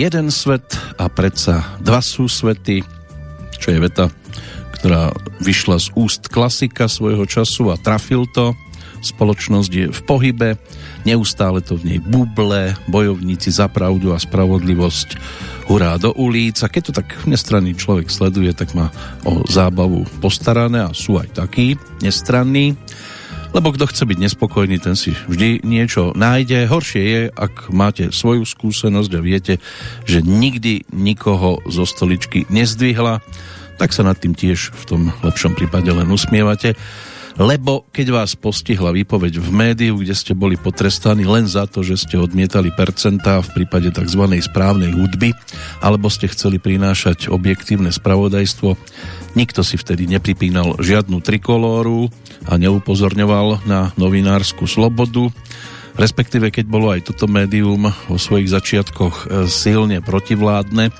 jeden svet a predsa dva sú svety, čo je veta, ktorá vyšla z úst klasika svojho času a trafil to. Spoločnosť je v pohybe, neustále to v nej buble, bojovníci za pravdu a spravodlivosť. Hurá do ulic a keď to tak nestranný človek sleduje, tak má o zábavu postarané a sú aj takí nestranní lebo kto chce byť nespokojný, ten si vždy niečo nájde. Horšie je, ak máte svoju skúsenosť a viete, že nikdy nikoho zo stoličky nezdvihla, tak sa nad tým tiež v tom lepšom prípade len usmievate lebo keď vás postihla výpoveď v médiu, kde ste boli potrestaní len za to, že ste odmietali percentá v prípade tzv. správnej hudby, alebo ste chceli prinášať objektívne spravodajstvo, nikto si vtedy nepripínal žiadnu trikolóru a neupozorňoval na novinárskú slobodu, respektíve keď bolo aj toto médium vo svojich začiatkoch e, silne protivládne,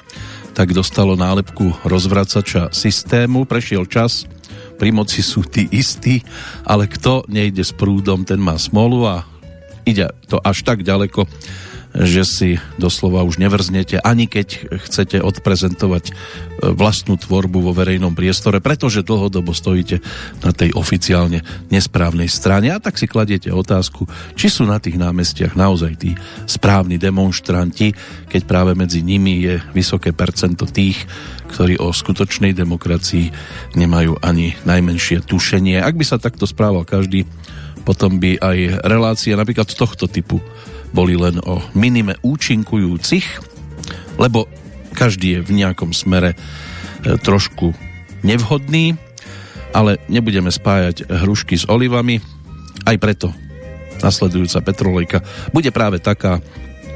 tak dostalo nálepku rozvracača systému, prešiel čas, pri moci sú tí istí, ale kto nejde s prúdom, ten má smolu a ide to až tak ďaleko, že si doslova už nevrznete, ani keď chcete odprezentovať e, vlastnú tvorbu vo verejnom priestore, pretože dlhodobo stojíte na tej oficiálne nesprávnej strane a tak si kladiete otázku, či sú na tých námestiach naozaj tí správni demonstranti, keď práve medzi nimi je vysoké percento tých, ktorí o skutočnej demokracii nemajú ani najmenšie tušenie. Ak by sa takto správal každý, potom by aj relácie napríklad tohto typu boli len o minime účinkujúcich, lebo každý je v nejakom smere e, trošku nevhodný, ale nebudeme spájať hrušky s olivami, aj preto nasledujúca Petrolejka bude práve taká,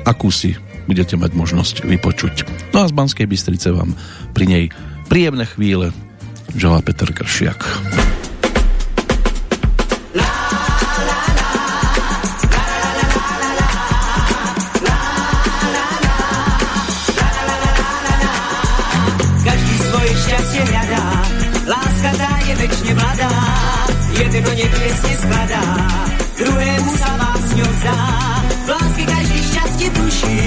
akú si budete mať možnosť vypočuť. No a z Banskej Bystrice vám pri nej príjemné chvíle želá Peter Kršiak. večne mladá, jedno nebiesne spadá, druhému sa básňou zdá. V láske každý šťastie tuší,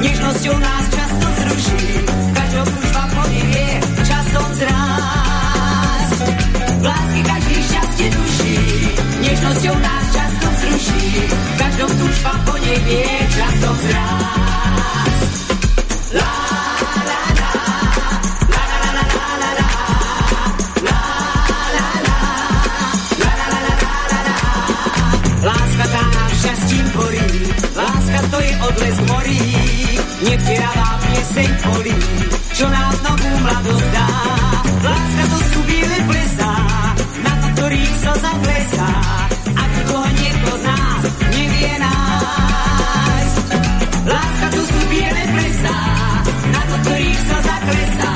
nežnosťou nás často zruší, každou každom už vám povie, časom zráz. V láske každý šťastie tuší, nežnosťou nás často zruší, každou každom túžba po nej vie, časom zráz. Šťastím borí, láska to je odles morí, nevtieravá pieseň polí, čo nám novú mladosť dá. Láska to sú biele plesá, na ktorých sa zaplesá, a dlho niekto z nás nevie nájsť. Láska to sú biele plesá, na ktorých sa zaklesá,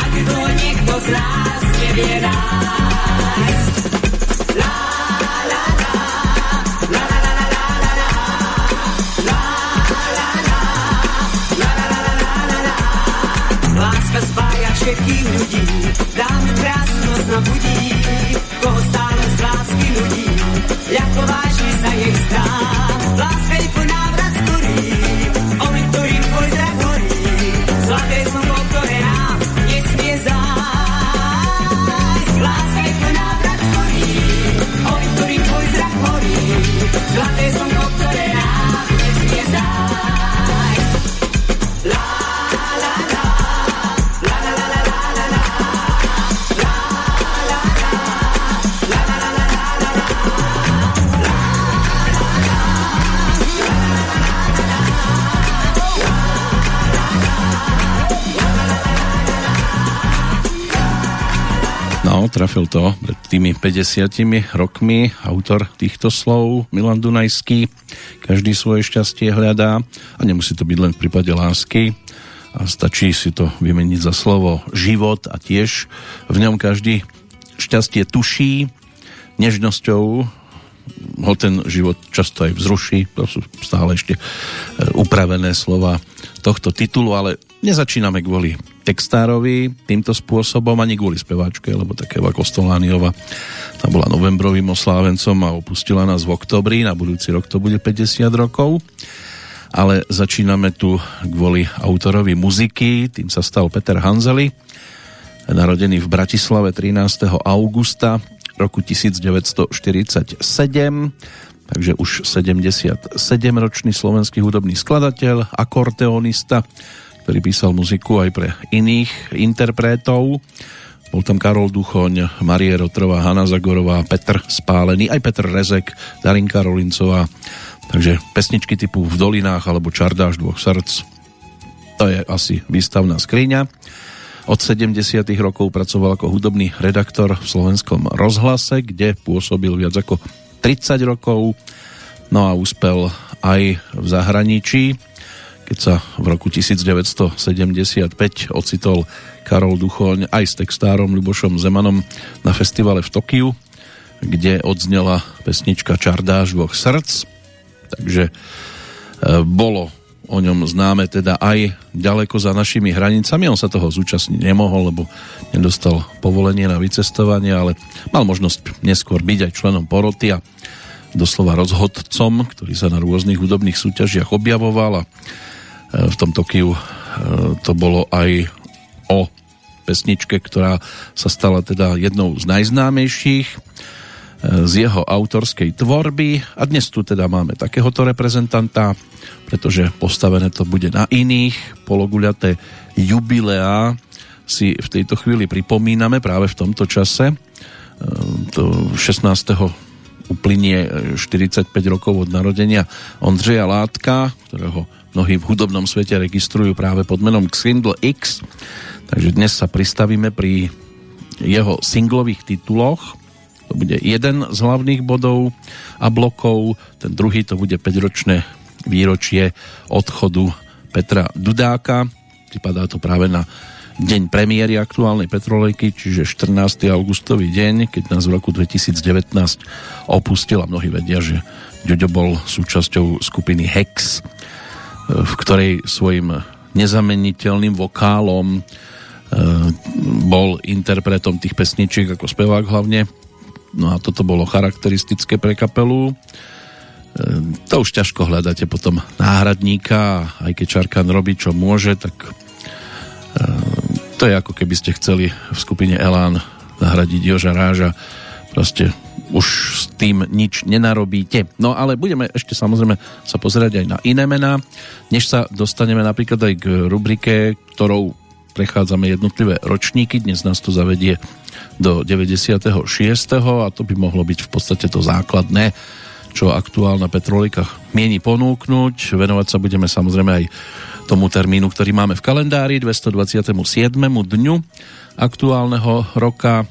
a dlho niekto z nás nevie nájsť. všetkých ľudí. Dám práve 50 rokmi autor týchto slov Milan Dunajský. Každý svoje šťastie hľadá a nemusí to byť len v prípade lásky. A stačí si to vymeniť za slovo život a tiež v ňom každý šťastie tuší nežnosťou ho ten život často aj vzruší. To sú stále ešte e, upravené slova tohto titulu, ale nezačíname kvôli textárovi týmto spôsobom, ani kvôli speváčke, lebo také ako Stolániova tá bola novembrovým oslávencom a opustila nás v oktobri, na budúci rok to bude 50 rokov. ale začíname tu kvôli autorovi muziky, tým sa stal Peter Hanzeli, narodený v Bratislave 13. augusta roku 1947, takže už 77-ročný slovenský hudobný skladateľ, akordeonista, ktorý písal muziku aj pre iných interpretov. Bol tam Karol Duchoň, Marie Rotrová, Hanna Zagorová, Petr Spálený, aj Petr Rezek, Darinka Rolincová, Takže pesničky typu V dolinách alebo Čardáš dvoch srdc, to je asi výstavná skriňa. Od 70. rokov pracoval ako hudobný redaktor v slovenskom rozhlase, kde pôsobil viac ako 30 rokov. No a úspel aj v zahraničí, keď sa v roku 1975 ocitol Karol Duchoň aj s textárom Ľubošom Zemanom na festivale v Tokiu, kde odznela pesnička Čardáš dvoch srdc takže e, bolo o ňom známe teda aj ďaleko za našimi hranicami. On sa toho zúčastniť nemohol, lebo nedostal povolenie na vycestovanie, ale mal možnosť neskôr byť aj členom poroty a doslova rozhodcom, ktorý sa na rôznych hudobných súťažiach objavoval a v tom Tokiu e, to bolo aj o pesničke, ktorá sa stala teda jednou z najznámejších z jeho autorskej tvorby a dnes tu teda máme takéhoto reprezentanta, pretože postavené to bude na iných pologuľaté jubileá si v tejto chvíli pripomíname práve v tomto čase. Ehm, to 16. uplynie 45 rokov od narodenia Ondřeja Látka, ktorého mnohí v hudobnom svete registrujú práve pod menom Xindl X. Takže dnes sa pristavíme pri jeho singlových tituloch to bude jeden z hlavných bodov a blokov, ten druhý to bude 5-ročné výročie odchodu Petra Dudáka. Pripadá to práve na deň premiéry aktuálnej Petrolejky, čiže 14. augustový deň, keď nás v roku 2019 opustila. Mnohí vedia, že Ďoďo bol súčasťou skupiny Hex, v ktorej svojim nezameniteľným vokálom e, bol interpretom tých pesničiek ako spevák hlavne No a toto bolo charakteristické pre kapelu. E, to už ťažko hľadáte potom náhradníka, aj keď Čarkan robí čo môže, tak e, to je ako keby ste chceli v skupine Elán nahradiť Joža Ráža. Proste už s tým nič nenarobíte. No ale budeme ešte samozrejme sa pozerať aj na iné mená, než sa dostaneme napríklad aj k rubrike, ktorou prechádzame jednotlivé ročníky. Dnes nás to zavedie do 96. a to by mohlo byť v podstate to základné, čo aktuálna Petrolika mieni ponúknuť. Venovať sa budeme samozrejme aj tomu termínu, ktorý máme v kalendári, 227. dňu aktuálneho roka.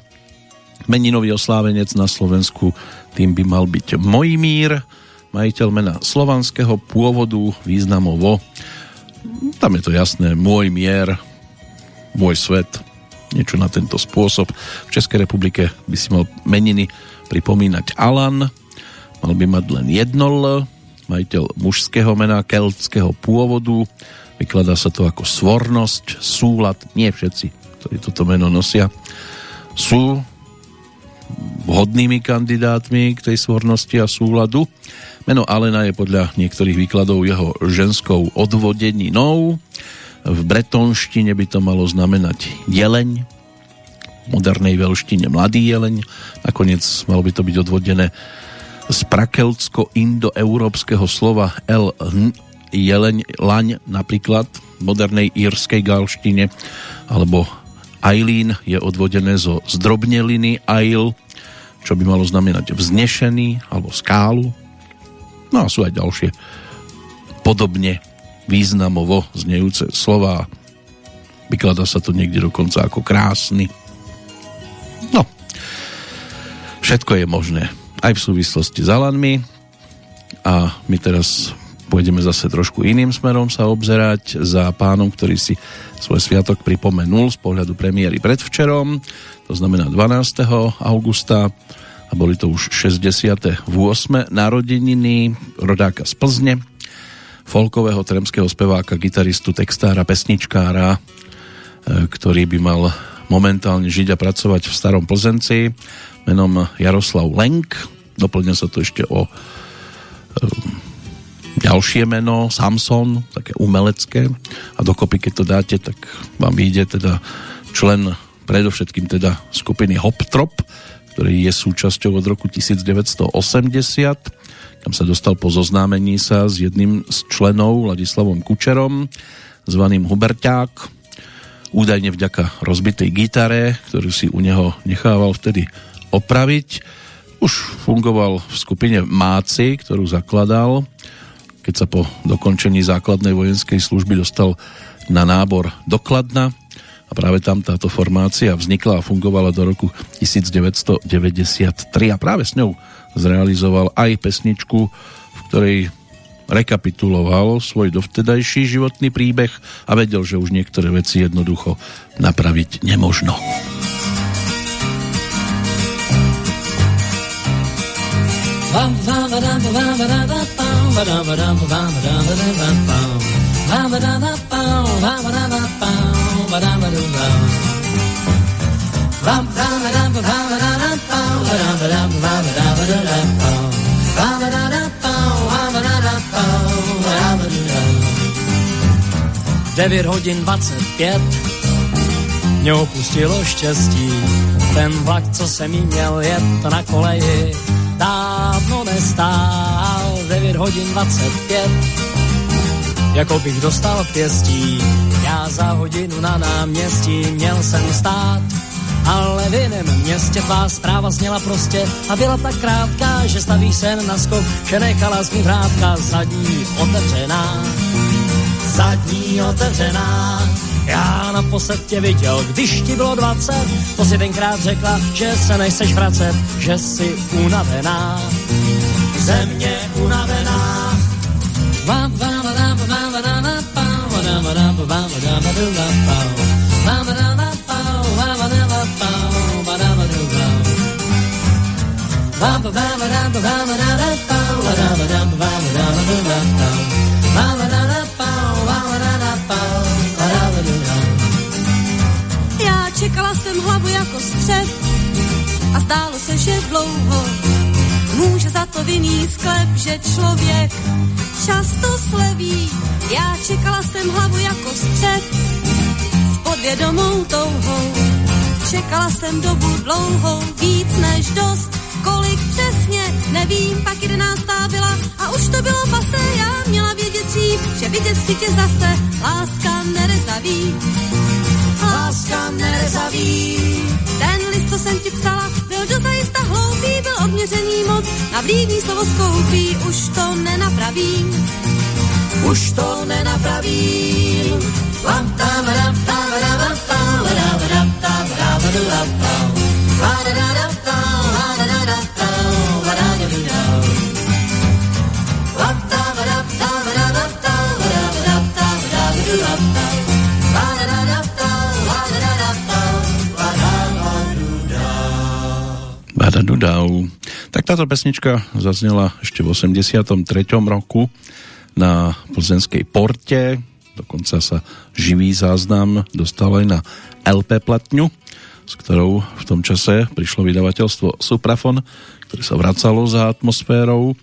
Meninový oslávenec na Slovensku tým by mal byť Mojmír, majiteľ mena slovanského pôvodu, významovo. Tam je to jasné, môj mier, môj svet, niečo na tento spôsob. V Českej republike by si mal meniny pripomínať Alan, mal by mať len jedno L, majiteľ mužského mena keltského pôvodu, vykladá sa to ako svornosť, súlad, nie všetci, ktorí toto meno nosia, sú vhodnými kandidátmi k tej svornosti a súladu. Meno Alena je podľa niektorých výkladov jeho ženskou odvodeninou. V bretonštine by to malo znamenať jeleň, v modernej veľštine mladý jeleň, nakoniec malo by to byť odvodené z prakeltsko-indoeurópskeho slova el jeleň, laň napríklad v modernej írskej galštine, alebo Ailín je odvodené zo zdrobneliny Ail, čo by malo znamenať vznešený alebo skálu. No a sú aj ďalšie podobne významovo znejúce slova. Vykladá sa to niekde dokonca ako krásny. No, všetko je možné. Aj v súvislosti s Alanmi. A my teraz pôjdeme zase trošku iným smerom sa obzerať za pánom, ktorý si svoj sviatok pripomenul z pohľadu premiéry predvčerom, to znamená 12. augusta a boli to už 68. narodeniny rodáka z Plzne, folkového tremského speváka, gitaristu, textára, pesničkára, e, ktorý by mal momentálne žiť a pracovať v Starom Plzenci menom Jaroslav Lenk. Doplňa sa to ešte o e, ďalšie meno, Samson, také umelecké. A dokopy, keď to dáte, tak vám vyjde teda člen predovšetkým teda skupiny Hoptrop, ktorý je súčasťou od roku 1980, kam sa dostal po zoznámení sa s jedným z členov, Ladislavom Kučerom, zvaným Huberťák, údajne vďaka rozbitej gitare, ktorú si u neho nechával vtedy opraviť. Už fungoval v skupine Máci, ktorú zakladal, keď sa po dokončení základnej vojenskej služby dostal na nábor do Kladna a práve tam táto formácia vznikla a fungovala do roku 1993 a práve s ňou zrealizoval aj pesničku, v ktorej rekapituloval svoj dovtedajší životný príbeh a vedel, že už niektoré veci jednoducho napraviť nemožno. 9 hodin 25 mě opustilo štěstí ten vlak, co jsem měl jet na koleji, dávno nestál. 9 hodin 25 jako bych dostal pěstí. Já za hodinu na náměstí měl jsem stát, ale v jiném městě tvá zpráva zněla prostě a byla tak krátká, že staví sen na skok, že nechala z vrátka zadní otevřená. Zadní otevřená, já naposled tě viděl, když ti bylo 20, to si tenkrát řekla, že se nechceš vracet, že jsi unavená. Země unavená, vám, vám, já čekala jsem hlavu jako střed a zdálo se, že dlouho může za to vinný sklep, že člověk často sleví. Já čekala jsem hlavu jako střed s podvědomou touhou. Čekala jsem dobu dlouhou, víc než dost, kolik přesně, nevím, pak jedenáctá byla a už to bylo pase, já měla vědět dřív, že vidět si tě zase láska nerezaví. Láska nerezaví. Ten list, co jsem ti psala, byl dozajista hloupý, byl odměřený moc, na vlídní slovo skoupí, už to nenapravím už to nenapravím. Lam tam ram tam ram tam ram ram tam ram ram tam ram ram tam Badadudau. Tak táto pesnička zaznela ešte v 83. roku na plzenskej porte, dokonca sa živý záznam dostal aj na LP platňu, s ktorou v tom čase prišlo vydavateľstvo Suprafon, ktoré sa vracalo za atmosférou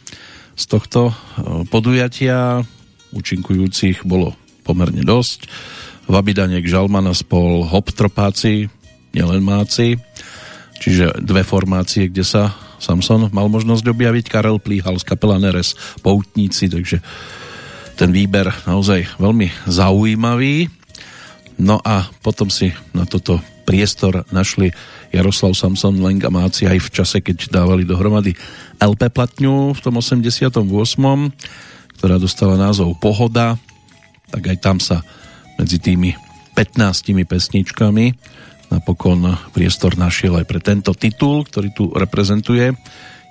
z tohto e, podujatia. Účinkujúcich bolo pomerne dosť. Vabidanek, Žalmana spol, Hoptropáci, nielen Máci, čiže dve formácie, kde sa Samson mal možnosť objaviť, Karel Plíhal z kapela Neres, Poutníci, takže ten výber naozaj veľmi zaujímavý. No a potom si na toto priestor našli Jaroslav Samson, Leng a Máci aj v čase, keď dávali dohromady LP platňu v tom 88. ktorá dostala názov Pohoda, tak aj tam sa medzi tými 15 pesničkami napokon priestor našiel aj pre tento titul, ktorý tu reprezentuje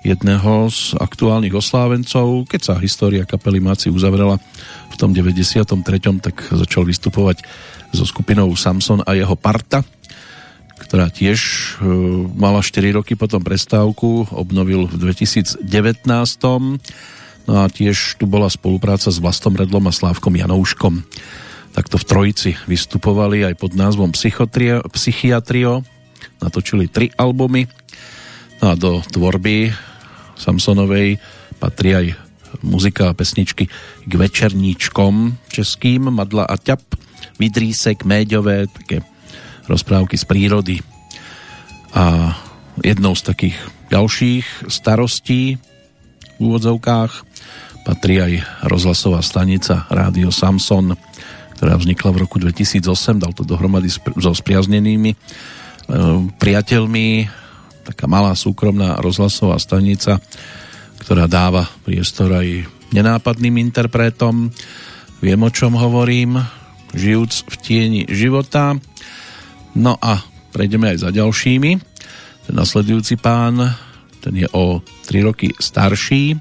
jedného z aktuálnych oslávencov. Keď sa história kapely Máci uzavrela v tom 93. tak začal vystupovať so skupinou Samson a jeho parta, ktorá tiež e, mala 4 roky potom prestávku, obnovil v 2019. No a tiež tu bola spolupráca s Vlastom Redlom a Slávkom Janouškom. Takto v trojici vystupovali aj pod názvom Psychiatrio, natočili tri albumy. No a do tvorby Samsonovej patrí aj muzika a pesničky k večerníčkom českým, Madla a ťap, Vidrísek, Méďové, také rozprávky z prírody. A jednou z takých ďalších starostí v úvodzovkách patrí aj rozhlasová stanica Rádio Samson, ktorá vznikla v roku 2008, dal to dohromady so spriaznenými e, priateľmi, taká malá súkromná rozhlasová stanica, ktorá dáva priestor aj nenápadným interpretom. Viem, o čom hovorím, žijúc v tieni života. No a prejdeme aj za ďalšími. Ten nasledujúci pán, ten je o 3 roky starší,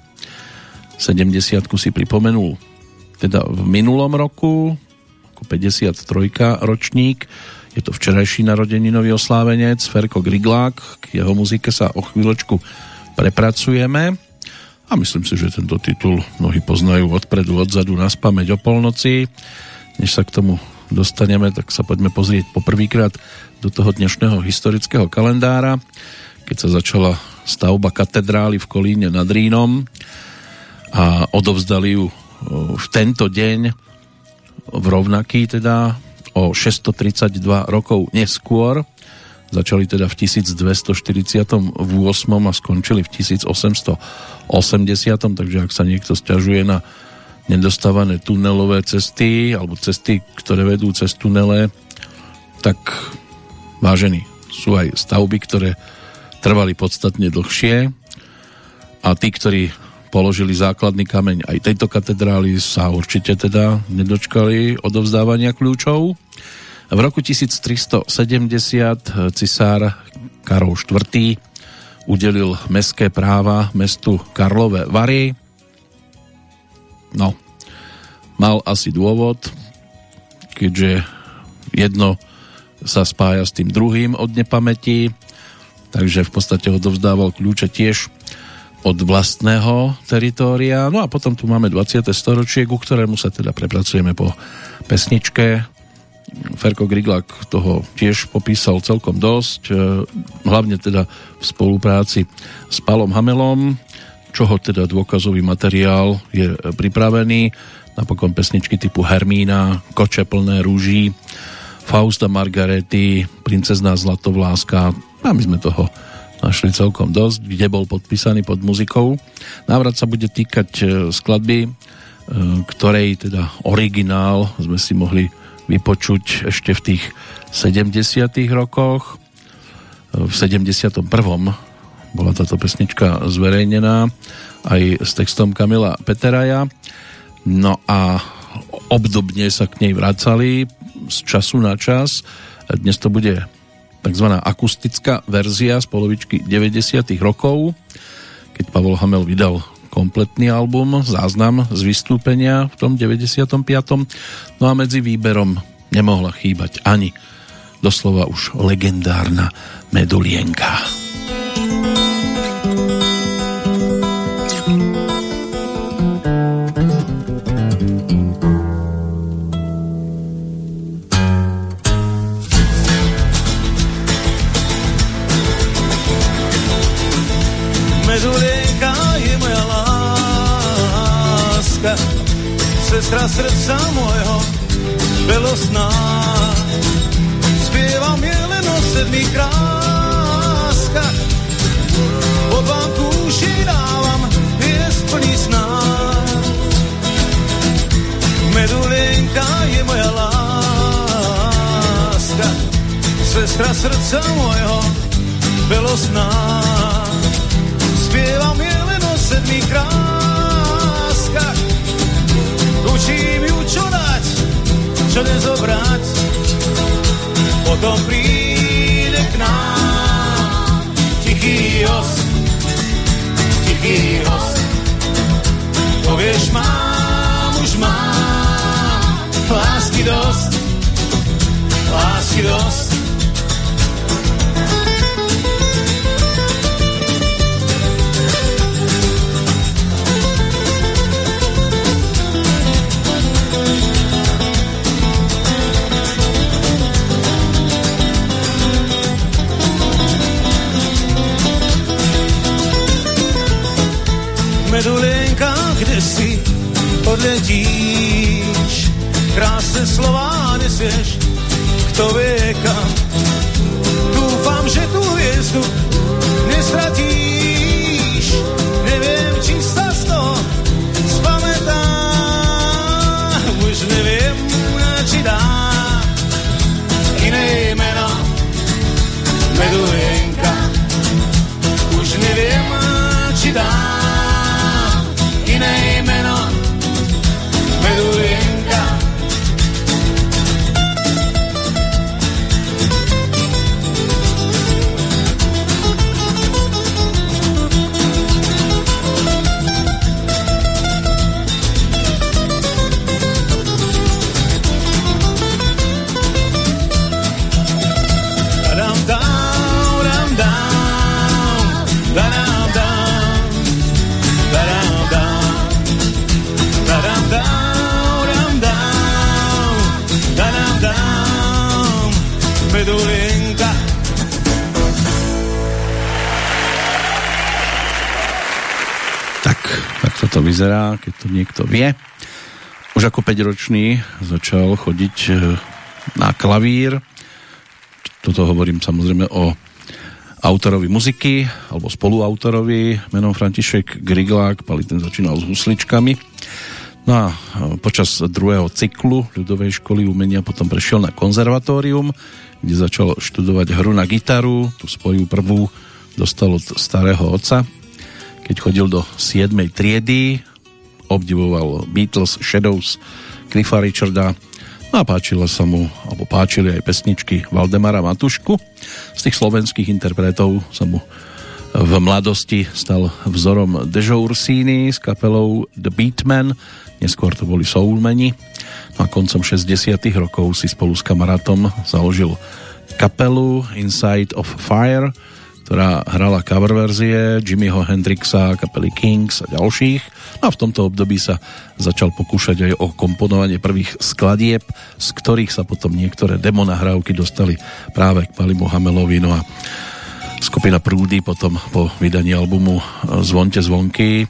70 si pripomenul teda v minulom roku, ako 53 ročník, je to včerajší narodeninový oslávenec, Ferko Griglák, k jeho muzike sa o chvíľočku prepracujeme. A myslím si, že tento titul mnohí poznajú odpredu, odzadu, na spameť o polnoci. Než sa k tomu dostaneme, tak sa poďme pozrieť poprvýkrát do toho dnešného historického kalendára, keď sa začala stavba katedrály v Kolíne nad Rínom a odovzdali ju v tento deň v rovnaký teda o 632 rokov neskôr. Začali teda v 1248 a skončili v 1880 takže ak sa niekto stiažuje na nedostávané tunelové cesty alebo cesty, ktoré vedú cez tunele tak vážení sú aj stavby, ktoré trvali podstatne dlhšie. A tí, ktorí položili základný kameň aj tejto katedrály, sa určite teda nedočkali odovzdávania kľúčov. V roku 1370 cisár Karol IV. udelil mestské práva mestu Karlové Vary. No, mal asi dôvod, keďže jedno sa spája s tým druhým od nepamäti, takže v podstate odovzdával kľúče tiež od vlastného teritória. No a potom tu máme 20. storočie, ku ktorému sa teda prepracujeme po pesničke. Ferko Griglak toho tiež popísal celkom dosť, e, hlavne teda v spolupráci s Palom Hamelom, čoho teda dôkazový materiál je pripravený. Napokon pesničky typu Hermína, Koče plné rúží, Fausta Margarety, Princezná Zlatovláska. A my sme toho našli celkom dosť, kde bol podpísaný pod muzikou. Návrat sa bude týkať e, skladby, e, ktorej teda originál sme si mohli vypočuť ešte v tých 70 rokoch. E, v 71. bola táto pesnička zverejnená aj s textom Kamila Peteraja. No a obdobne sa k nej vracali z času na čas. Dnes to bude tzv. akustická verzia z polovičky 90. rokov, keď Pavol Hamel vydal kompletný album, záznam z vystúpenia v tom 95. No a medzi výberom nemohla chýbať ani doslova už legendárna Medulienka. Sestra srdca môjho, belosná. Spievam je len o sedmých kráskach, pod vám kúši dávam hviezd plný sná. Medulienka je moja láska, sestra srdca môjho, belosná. Spievam je len o sedmých Učím ju čo dať, čo nezobrať. Potom príde k nám tichý host, tichý host. Povieš, mám, už mám lásky dosť, lásky dosť. Medulenka kde si odletíš. Krásne slova nesieš, kto vie kam. Dúfam, že tú hviezdu nestratíš. Neviem, či sa z toho spamätá. Už neviem, či dá iné meno. Medulienka. Vyzerá, keď to niekto vie. Už ako 5-ročný začal chodiť e, na klavír. Toto hovorím samozrejme o autorovi muziky, alebo spoluautorovi menom František Griglák, Pali ten začínal s husličkami. No a e, počas druhého cyklu ľudovej školy umenia potom prešiel na konzervatórium, kde začal študovať hru na gitaru. Tu svoju prvú dostal od starého otca, keď chodil do 7. triedy, obdivoval Beatles, Shadows, Cliffa Richarda, no a páčila sa mu, alebo páčili aj pesničky Valdemara Matušku. Z tých slovenských interpretov sa mu v mladosti stal vzorom Dežo Ursíny s kapelou The Beatmen, neskôr to boli Soulmeni. No a koncom 60 rokov si spolu s kamarátom založil kapelu Inside of Fire, ktorá hrala cover verzie Jimmyho Hendrixa, kapely Kings a ďalších. A v tomto období sa začal pokúšať aj o komponovanie prvých skladieb, z ktorých sa potom niektoré demo nahrávky dostali práve k Palimu Hamelovi. No a skupina Prúdy potom po vydaní albumu Zvonte zvonky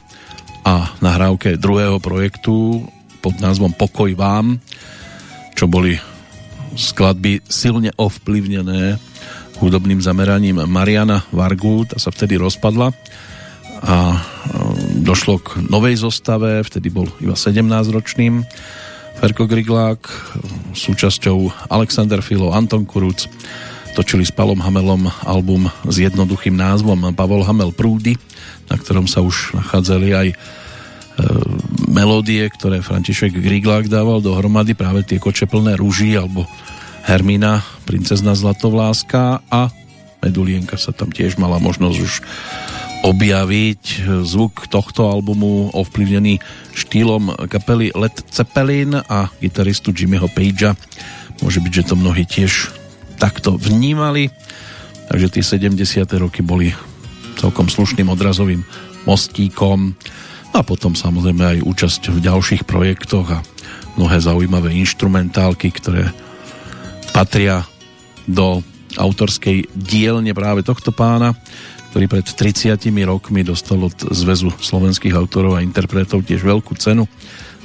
a nahrávke druhého projektu pod názvom Pokoj vám, čo boli skladby silne ovplyvnené hudobným zameraním Mariana Vargu, tá sa vtedy rozpadla a e, došlo k novej zostave, vtedy bol iba 17-ročným Ferko Griglák, súčasťou Alexander Filo, Anton Kuruc, točili s Palom Hamelom album s jednoduchým názvom Pavol Hamel Prúdy, na ktorom sa už nachádzali aj e, melódie, ktoré František Griglák dával dohromady, práve tie koče plné rúží alebo Hermína, princezna Zlatovláska a Medulienka sa tam tiež mala možnosť už objaviť. Zvuk tohto albumu ovplyvnený štýlom kapely Led Zeppelin a gitaristu Jimmyho Pagea. Môže byť, že to mnohí tiež takto vnímali. Takže tie 70. roky boli celkom slušným odrazovým mostíkom a potom samozrejme aj účasť v ďalších projektoch a mnohé zaujímavé instrumentálky, ktoré patria do autorskej dielne práve tohto pána, ktorý pred 30 rokmi dostal od Zväzu slovenských autorov a interpretov tiež veľkú cenu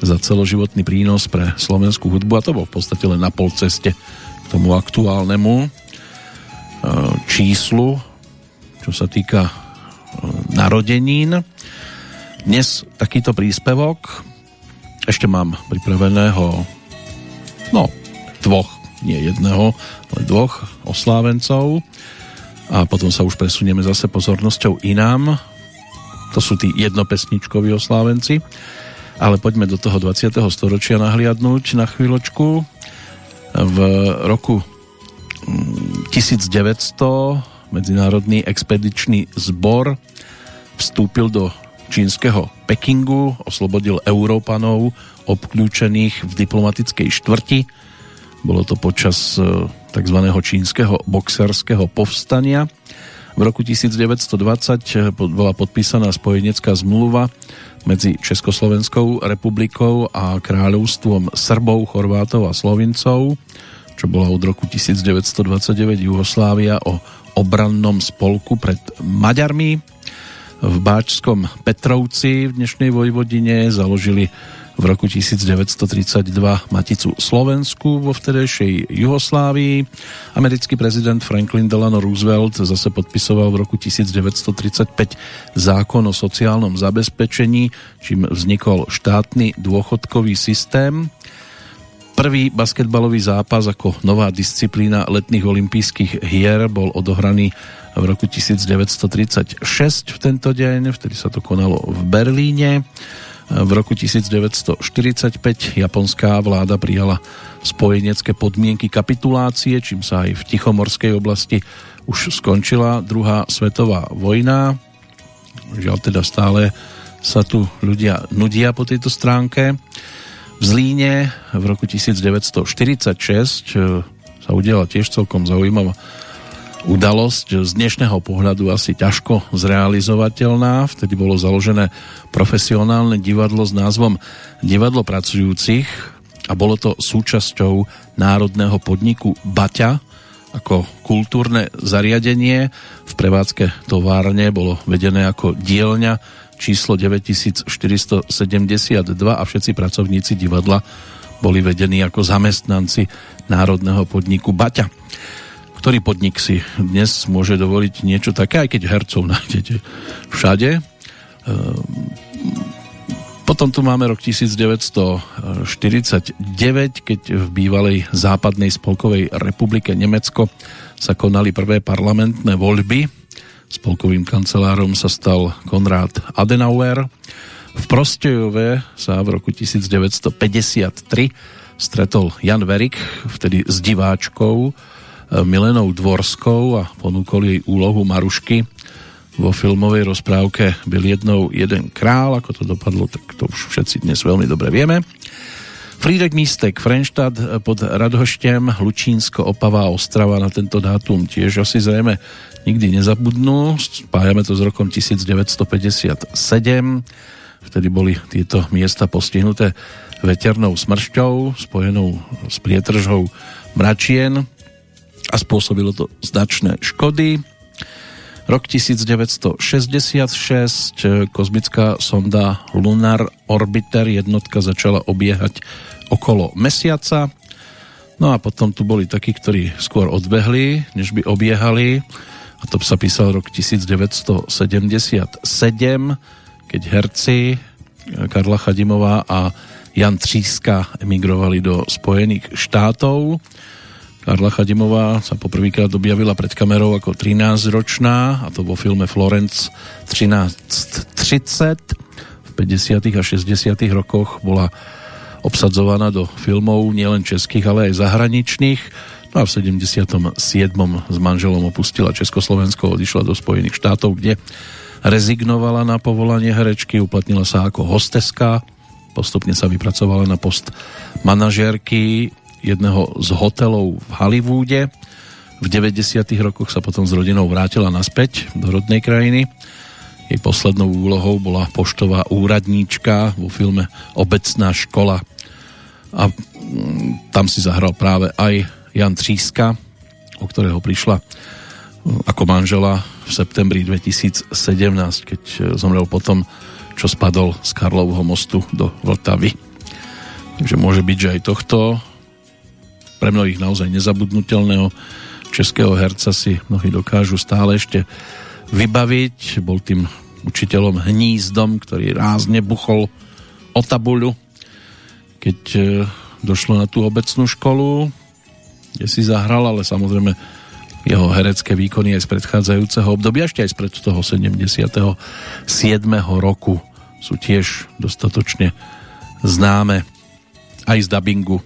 za celoživotný prínos pre slovenskú hudbu a to bol v podstate len na pol ceste k tomu aktuálnemu e, číslu, čo sa týka e, narodenín. Dnes takýto príspevok ešte mám pripraveného no, dvoch nie jedného, ale dvoch oslávencov a potom sa už presunieme zase pozornosťou inám. To sú tí jednopesničkoví oslávenci. Ale poďme do toho 20. storočia nahliadnúť na chvíľočku. V roku 1900 Medzinárodný expedičný zbor vstúpil do čínskeho Pekingu, oslobodil Európanov obklúčených v diplomatickej štvrti bolo to počas e, tzv. čínskeho boxerského povstania. V roku 1920 e, bola podpísaná spojenecká zmluva medzi Československou republikou a kráľovstvom Srbov, Chorvátov a Slovincov, čo bola od roku 1929 Jugoslávia o obrannom spolku pred Maďarmi. v Báčskom Petrovci v dnešnej Vojvodine, založili v roku 1932 Maticu Slovensku vo vtedejšej Juhoslávii. Americký prezident Franklin Delano Roosevelt zase podpisoval v roku 1935 zákon o sociálnom zabezpečení, čím vznikol štátny dôchodkový systém. Prvý basketbalový zápas ako nová disciplína letných olympijských hier bol odohraný v roku 1936 v tento deň, vtedy sa to konalo v Berlíne. V roku 1945 japonská vláda prijala spojenecké podmienky kapitulácie, čím sa aj v Tichomorskej oblasti už skončila druhá svetová vojna. Žiaľ teda stále sa tu ľudia nudia po tejto stránke. V Zlíne v roku 1946 sa udiala tiež celkom zaujímavá udalosť z dnešného pohľadu asi ťažko zrealizovateľná. Vtedy bolo založené profesionálne divadlo s názvom Divadlo pracujúcich a bolo to súčasťou národného podniku Baťa ako kultúrne zariadenie. V prevádzke továrne bolo vedené ako dielňa číslo 9472 a všetci pracovníci divadla boli vedení ako zamestnanci národného podniku Baťa ktorý podnik si dnes môže dovoliť niečo také, aj keď hercov nájdete všade. Ehm, potom tu máme rok 1949, keď v bývalej západnej spolkovej republike Nemecko sa konali prvé parlamentné voľby. Spolkovým kancelárom sa stal Konrad Adenauer. V Prostejove sa v roku 1953 stretol Jan Verik, vtedy s diváčkou, Milenou Dvorskou a ponúkol jej úlohu Marušky vo filmovej rozprávke Byl jednou jeden král, ako to dopadlo, tak to už všetci dnes veľmi dobre vieme. Frídek Místek, Frenštad pod Radhoštěm, Lučínsko, Opava a Ostrava na tento dátum tiež asi zrejme nikdy nezabudnú. Spájame to s rokom 1957. Vtedy boli tieto miesta postihnuté veternou smršťou spojenou s prietržou mračien a spôsobilo to značné škody. Rok 1966 kozmická sonda Lunar Orbiter jednotka začala obiehať okolo mesiaca. No a potom tu boli takí, ktorí skôr odbehli, než by obiehali. A to sa písal rok 1977, keď herci Karla Chadimová a Jan Tříska emigrovali do Spojených štátov. Karla Chadimová sa poprvýkrát objavila pred kamerou ako 13-ročná a to vo filme Florence 1330. V 50. a 60. rokoch bola obsadzovaná do filmov nielen českých, ale aj zahraničných. No a v 77. s manželom opustila Československo, odišla do Spojených štátov, kde rezignovala na povolanie herečky, uplatnila sa ako hosteska, postupne sa vypracovala na post manažérky jedného z hotelov v Hollywoode. V 90. rokoch sa potom s rodinou vrátila naspäť do rodnej krajiny. Jej poslednou úlohou bola poštová úradníčka vo filme Obecná škola. A mm, tam si zahral práve aj Jan Tříska, o ktorého prišla mm, ako manžela v septembri 2017, keď e, zomrel potom, čo spadol z Karlovho mostu do Vltavy. Takže môže byť, že aj tohto pre mnohých naozaj nezabudnutelného českého herca si mnohí dokážu stále ešte vybaviť. Bol tým učiteľom hnízdom, ktorý rázne buchol o tabuľu, keď e, došlo na tú obecnú školu, kde si zahral, ale samozrejme jeho herecké výkony aj z predchádzajúceho obdobia, ešte aj z pred toho 77. roku sú tiež dostatočne známe aj z dubbingu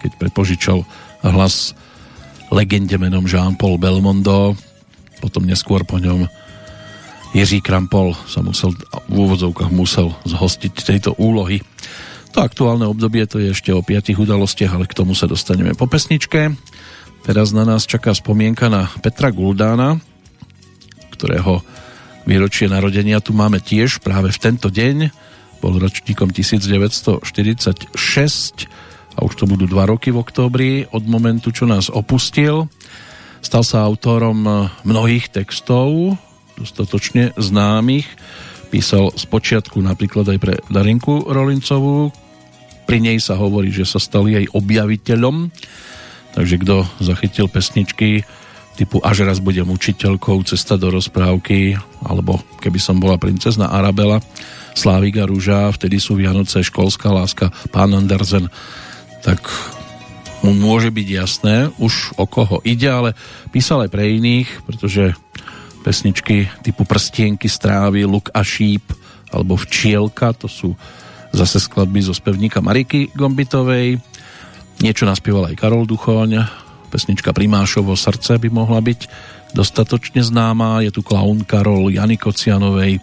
keď prepožičal hlas legende menom Jean-Paul Belmondo, potom neskôr po ňom Jiří Krampol sa musel, v úvodzovkách musel zhostiť tejto úlohy. To aktuálne obdobie to je ešte o piatich udalostiach, ale k tomu sa dostaneme po pesničke. Teraz na nás čaká spomienka na Petra Guldána, ktorého výročie narodenia tu máme tiež práve v tento deň. Bol ročníkom 1946 a už to budú dva roky v októbri od momentu, čo nás opustil. Stal sa autorom mnohých textov, dostatočne známych. Písal z počiatku napríklad aj pre Darinku Rolincovú. Pri nej sa hovorí, že sa stal jej objaviteľom. Takže kto zachytil pesničky typu Až raz budem učiteľkou, Cesta do rozprávky, alebo Keby som bola princezna Arabela, Slávika Rúža, Vtedy sú Vianoce, Školská láska, Pán Andersen, tak mu môže byť jasné už o koho ide, ale písal aj pre iných, pretože pesničky typu Prstienky strávy, Luk a šíp alebo Včielka, to sú zase skladby zo spevníka Mariky Gombitovej. Niečo naspieval aj Karol Duchoň, pesnička Primášovo srdce by mohla byť dostatočne známá. Je tu klaun Karol Jany Kocianovej,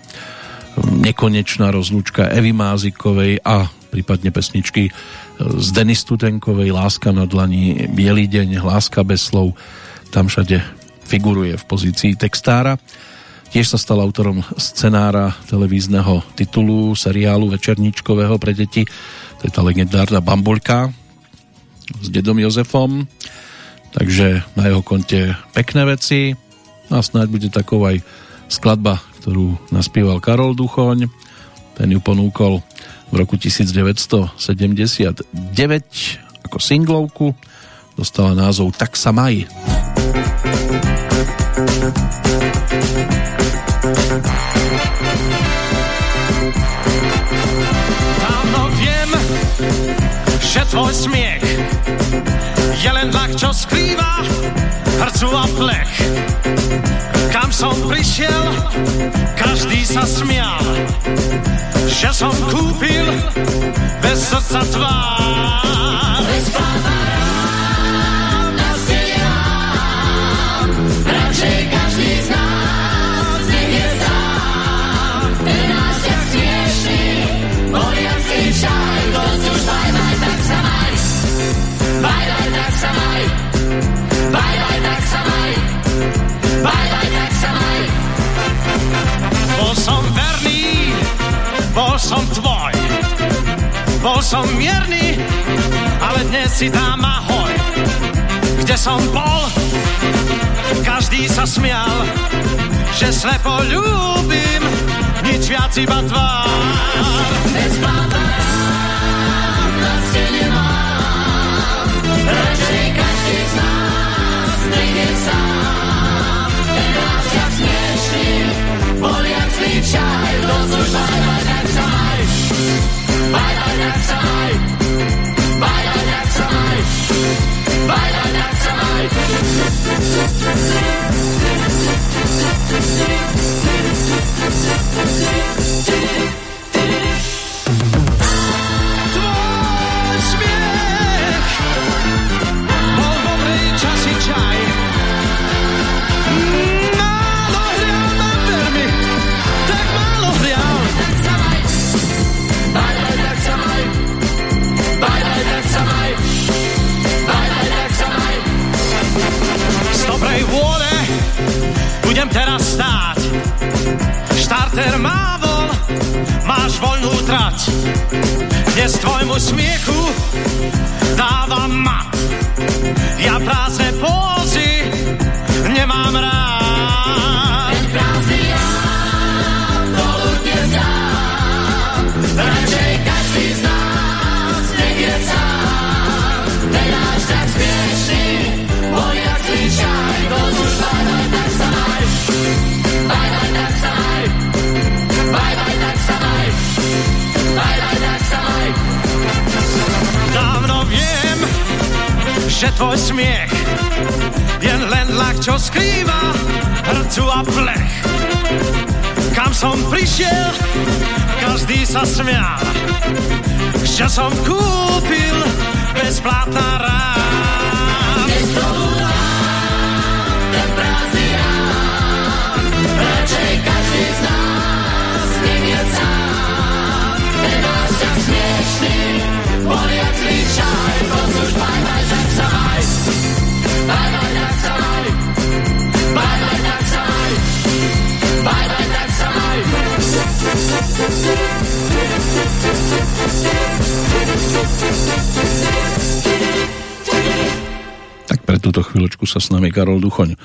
Nekonečná rozlúčka Evy Mázikovej a prípadne pesničky z Denis Studenkovej Láska na dlani, Bielý deň, Láska bez slov. Tam všade figuruje v pozícii textára. Tiež sa stal autorom scenára televízneho titulu seriálu večerníčkového pre deti. To je tá legendárna Bambuľka s dedom Jozefom takže na jeho konte pekné veci a snáď bude takou aj skladba, ktorú naspieval Karol Duchoň. Ten ju ponúkol v roku 1979 ako singlovku. Dostala názov Tak sa maj. Dávno viem, že tvoj smiech je len dlak, čo skrýva hrcu a plech. Kam som prišiel, každý sa smial, že som kúpil bez srdca tvár. Bez radšej každý z nás nech je sám. Ten náš smiešný, boliacký čaj, dosť už baj, tak sa maj. Baj, baj, sa maj. Baj, baj, tak sa maj. Som tvoj. Bol som mierny, ale dnes si dám ahoj. Kde som bol, každý sa smial, že slepo ľúbim, nič viac iba tvár. Sa maj. Baj, baj, tak sa maj. Baj, baj, máš voľnú trať. Dnes tvojmu smiechu dávam mat. Ja práce pózy nemám rád. Ten práci Dávno viem, že tvoj smiech je len lak, čo skrýva hrcu a plech. Kam som prišiel, každý sa smial, že som kúpil bezplatná rám. Bez Tak pre túto chvíľočku sa s nami Karol Duchoň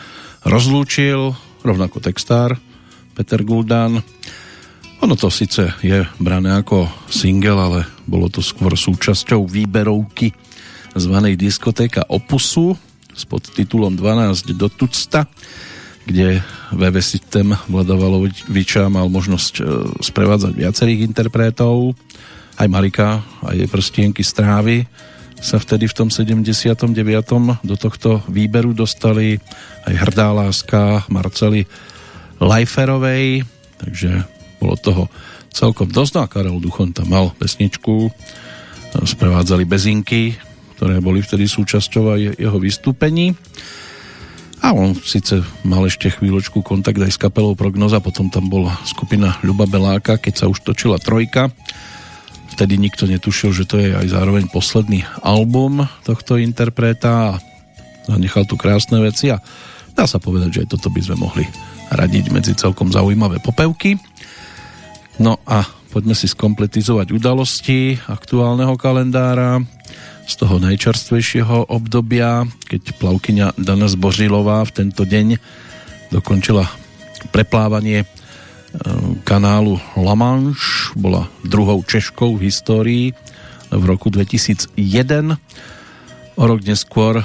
rozlúčil, rovnako textár Peter Guldan. Ono to síce je brané ako single, ale bolo to skôr súčasťou výberovky zvanej diskotéka Opusu s podtitulom 12 do Tucta, kde VV System Vlada Valoviča mal možnosť e, sprevádzať viacerých interpretov. Aj Marika, aj jej prstienky strávy sa vtedy v tom 79. do tohto výberu dostali aj Hrdá láska Marceli Lajferovej, takže bolo toho celkom dosť. No a Karel Duchon tam mal pesničku, sprevádzali bezinky, ktoré boli vtedy súčasťou aj jeho vystúpení. A on síce mal ešte chvíľočku kontakt aj s kapelou Prognoza, potom tam bola skupina Ľuba Beláka, keď sa už točila trojka. Vtedy nikto netušil, že to je aj zároveň posledný album tohto interpreta a zanechal tu krásne veci a dá sa povedať, že aj toto by sme mohli radiť medzi celkom zaujímavé popevky. No a poďme si skompletizovať udalosti aktuálneho kalendára z toho najčerstvejšieho obdobia, keď plavkyňa Dana Zbořilová v tento deň dokončila preplávanie e, kanálu La Manche, bola druhou Češkou v histórii v roku 2001. O rok neskôr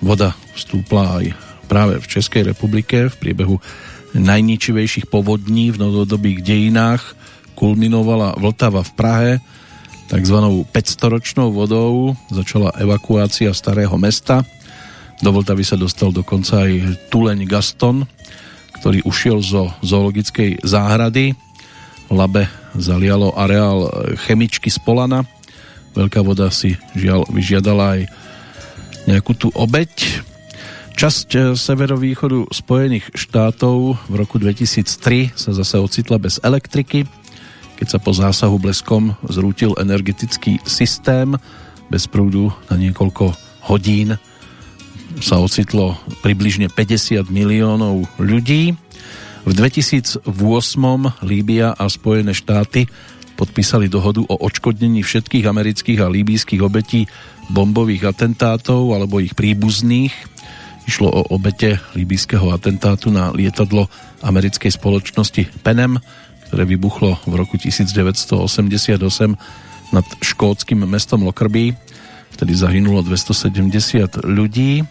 voda vstúpla aj práve v Českej republike v priebehu najničivejších povodní v novodobých dejinách kulminovala Vltava v Prahe, takzvanou 500-ročnou vodou začala evakuácia starého mesta. Do Vltavy sa dostal dokonca aj tuleň Gaston, ktorý ušiel zo zoologickej záhrady. Labe zalialo areál chemičky z Polana. Veľká voda si žiaľ vyžiadala aj nejakú tú obeď. Časť severovýchodu Spojených štátov v roku 2003 sa zase ocitla bez elektriky keď sa po zásahu bleskom zrútil energetický systém bez prúdu na niekoľko hodín sa ocitlo približne 50 miliónov ľudí. V 2008 Líbia a Spojené štáty podpísali dohodu o odškodnení všetkých amerických a líbijských obetí bombových atentátov alebo ich príbuzných. Išlo o obete líbijského atentátu na lietadlo americkej spoločnosti Penem, ktoré vybuchlo v roku 1988 nad škótským mestom Lockerbie. Vtedy zahynulo 270 ľudí.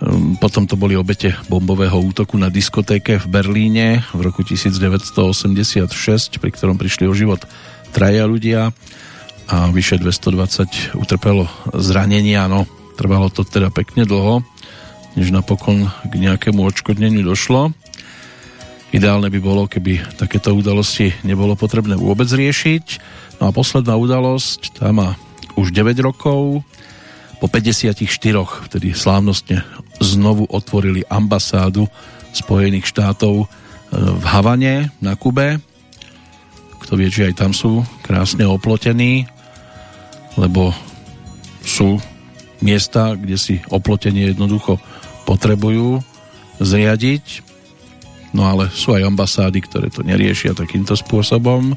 Ehm, potom to boli obete bombového útoku na diskotéke v Berlíne v roku 1986, pri ktorom prišli o život traja ľudia a vyše 220 utrpelo zranenia. No, trvalo to teda pekne dlho, než napokon k nejakému odškodneniu došlo. Ideálne by bolo, keby takéto udalosti nebolo potrebné vôbec riešiť. No a posledná udalosť, tá má už 9 rokov. Po 54, vtedy slávnostne znovu otvorili ambasádu Spojených štátov e, v Havane na Kube. Kto vie, či aj tam sú krásne oplotení, lebo sú miesta, kde si oplotenie jednoducho potrebujú zriadiť No ale sú aj ambasády, ktoré to neriešia takýmto spôsobom,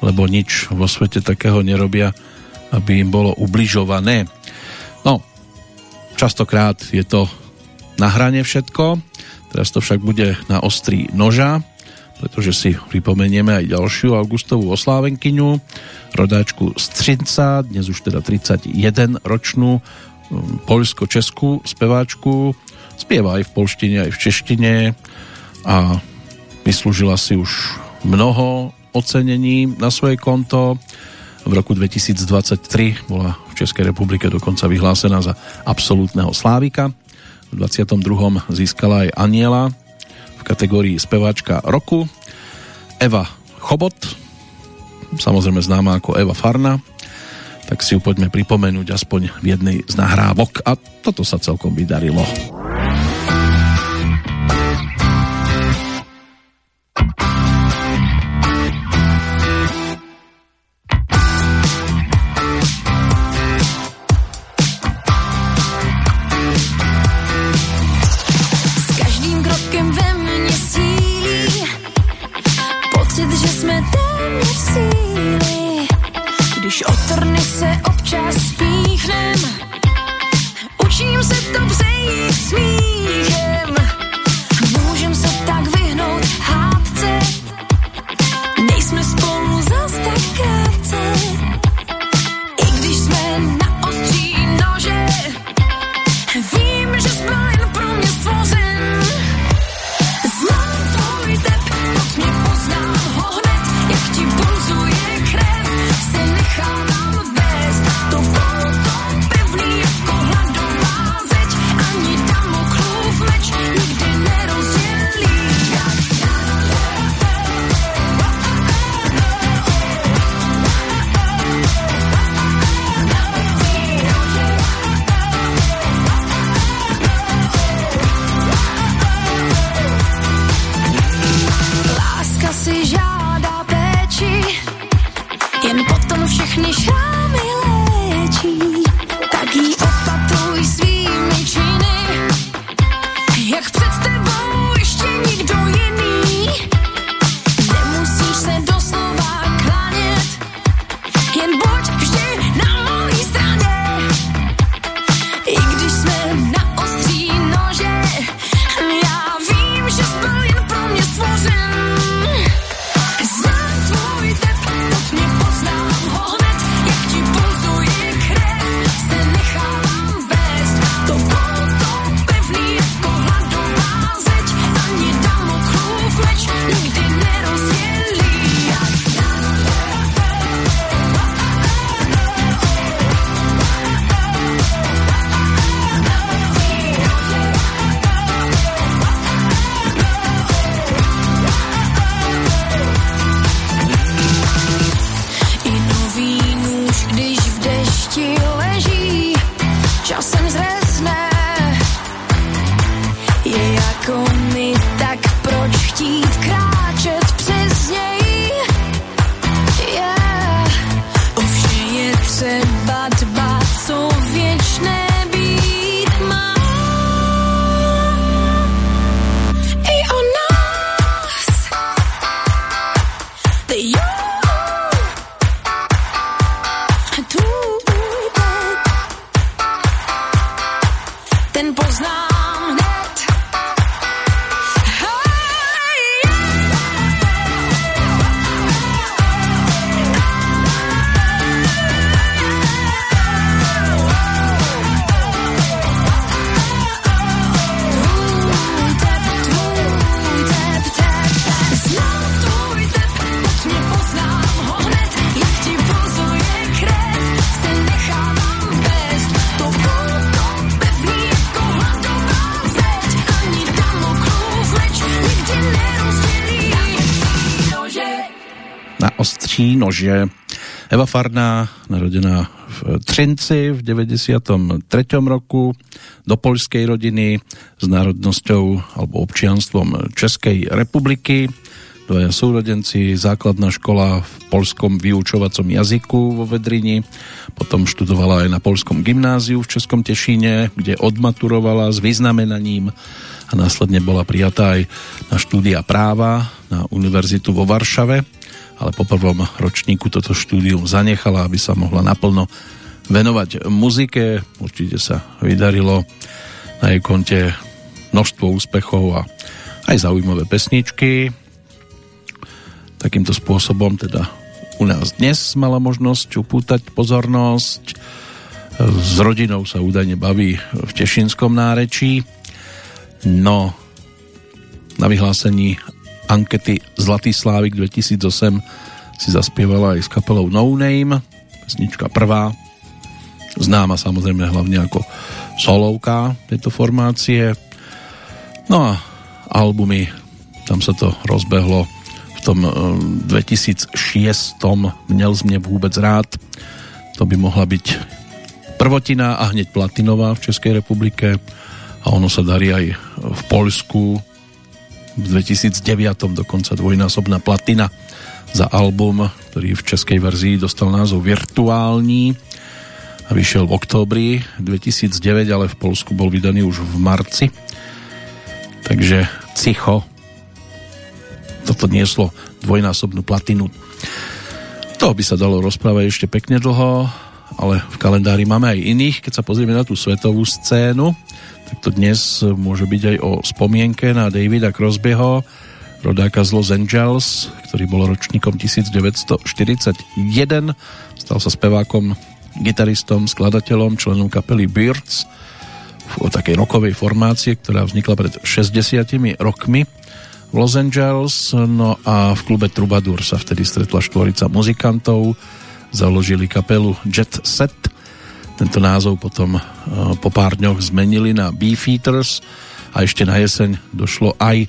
lebo nič vo svete takého nerobia, aby im bolo ubližované. No, častokrát je to na hrane všetko, teraz to však bude na ostrý noža, pretože si pripomenieme aj ďalšiu augustovú oslávenkyňu, rodáčku Střinca, dnes už teda 31 ročnú um, poľsko-českú speváčku, spieva aj v polštine, aj v češtine, a vyslúžila si už mnoho ocenení na svoje konto. V roku 2023 bola v Českej republike dokonca vyhlásená za absolútneho slávika. V 22. získala aj Aniela v kategórii speváčka roku. Eva Chobot, samozrejme známa ako Eva Farna, tak si ju poďme pripomenúť aspoň v jednej z nahrávok a toto sa celkom vydarilo. Smíchem. Můžem se tak vyhnout hádce, nože. Eva Farná, narodená v Třinci v 93. roku do poľskej rodiny s národnosťou alebo občianstvom Českej republiky. Dvaja súrodenci, základná škola v polskom vyučovacom jazyku vo Vedrini, potom študovala aj na polskom gymnáziu v Českom Tešíne, kde odmaturovala s vyznamenaním a následne bola prijatá aj na štúdia práva na univerzitu vo Varšave ale po prvom ročníku toto štúdium zanechala, aby sa mohla naplno venovať muzike. Určite sa vydarilo na jej konte množstvo úspechov a aj zaujímavé pesničky. Takýmto spôsobom teda u nás dnes mala možnosť upútať pozornosť. S rodinou sa údajne baví v Tešinskom nárečí. No, na vyhlásení ankety Zlatý Slávik 2008 si zaspievala aj s kapelou No Name, pesnička prvá, známa samozrejme hlavne ako solovka tejto formácie. No a albumy, tam sa to rozbehlo v tom 2006. Měl z mne vôbec rád. To by mohla byť prvotina a hneď platinová v Českej republike a ono sa darí aj v Poľsku v 2009 dokonca dvojnásobná platina za album, ktorý v českej verzii dostal názov Virtuální a vyšiel v októbri 2009, ale v Polsku bol vydaný už v marci. Takže Cicho toto nieslo dvojnásobnú platinu. To by sa dalo rozprávať ešte pekne dlho, ale v kalendári máme aj iných. Keď sa pozrieme na tú svetovú scénu, tak to dnes môže byť aj o spomienke na Davida Crosbyho, rodáka z Los Angeles, ktorý bol ročníkom 1941. Stal sa spevákom, gitaristom, skladateľom, členom kapely Beards v takej rokovej formácie, ktorá vznikla pred 60 rokmi v Los Angeles. No a v klube Troubadour sa vtedy stretla štvorica muzikantov, založili kapelu Jet Set, tento názov potom e, po pár dňoch zmenili na Beefeaters a ešte na jeseň došlo aj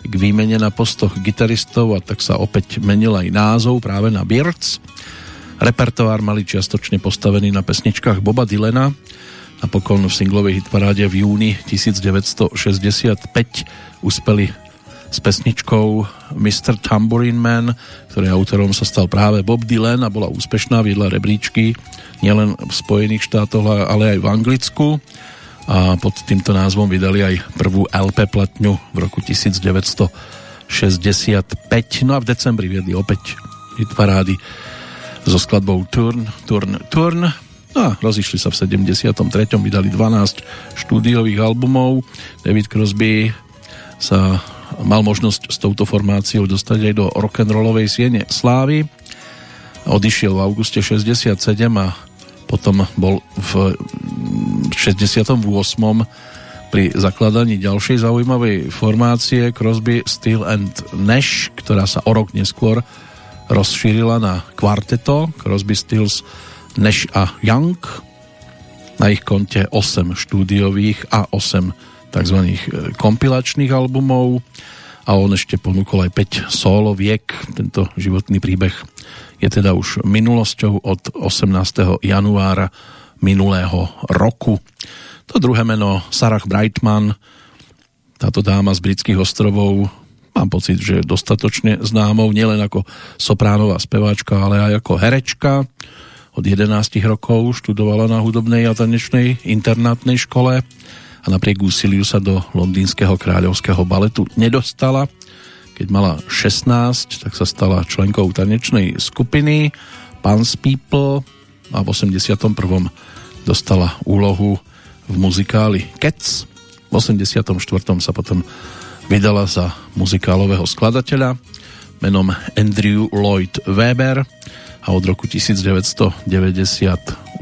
k výmene na postoch gitaristov a tak sa opäť menil aj názov práve na Beards. Repertoár mali čiastočne postavený na pesničkách Boba Dylena, napokon v singlovej hitparáde v júni 1965 uspeli s pesničkou Mr. Tambourine Man, ktorej autorom sa stal práve Bob Dylan a bola úspešná, viedla rebríčky nielen v Spojených štátoch, ale aj v Anglicku. a pod týmto názvom vydali aj prvú LP platňu v roku 1965. No a v decembri viedli opäť hitparády so skladbou Turn, Turn, Turn. No a rozišli sa v 73. vydali 12 štúdiových albumov. David Crosby sa mal možnosť s touto formáciou dostať aj do rock'n'rollovej siene slávy. Odišiel v auguste 67 a potom bol v 68. pri zakladaní ďalšej zaujímavej formácie Crosby, Steel and Nash, ktorá sa o rok neskôr rozšírila na kvarteto Crosby, Stills, Nash a Young. Na ich konte 8 štúdiových a 8 tzv. E, kompilačných albumov a on ešte ponúkol aj 5 soloviek. Tento životný príbeh je teda už minulosťou od 18. januára minulého roku. To druhé meno Sarah Brightman, táto dáma z britských ostrovov, mám pocit, že je dostatočne známou, nielen ako sopránová speváčka, ale aj ako herečka. Od 11 rokov študovala na hudobnej a tanečnej internátnej škole a napriek úsiliu sa do londýnskeho kráľovského baletu nedostala. Keď mala 16, tak sa stala členkou tanečnej skupiny Pans People a v 81. dostala úlohu v muzikáli Cats. V 84. sa potom vydala za muzikálového skladateľa menom Andrew Lloyd Webber a od roku 1990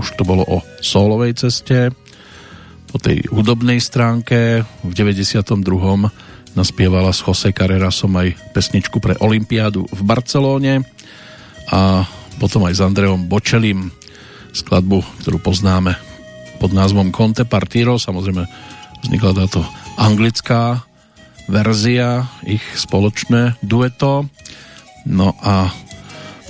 už to bolo o solovej ceste po tej hudobnej stránke v 92 naspievala s Jose Carrerasom aj pesničku pre Olympiádu v Barcelóne a potom aj s Andreom Bočelim skladbu, ktorú poznáme pod názvom Conte Partiro. Samozrejme vznikla táto anglická verzia, ich spoločné dueto. No a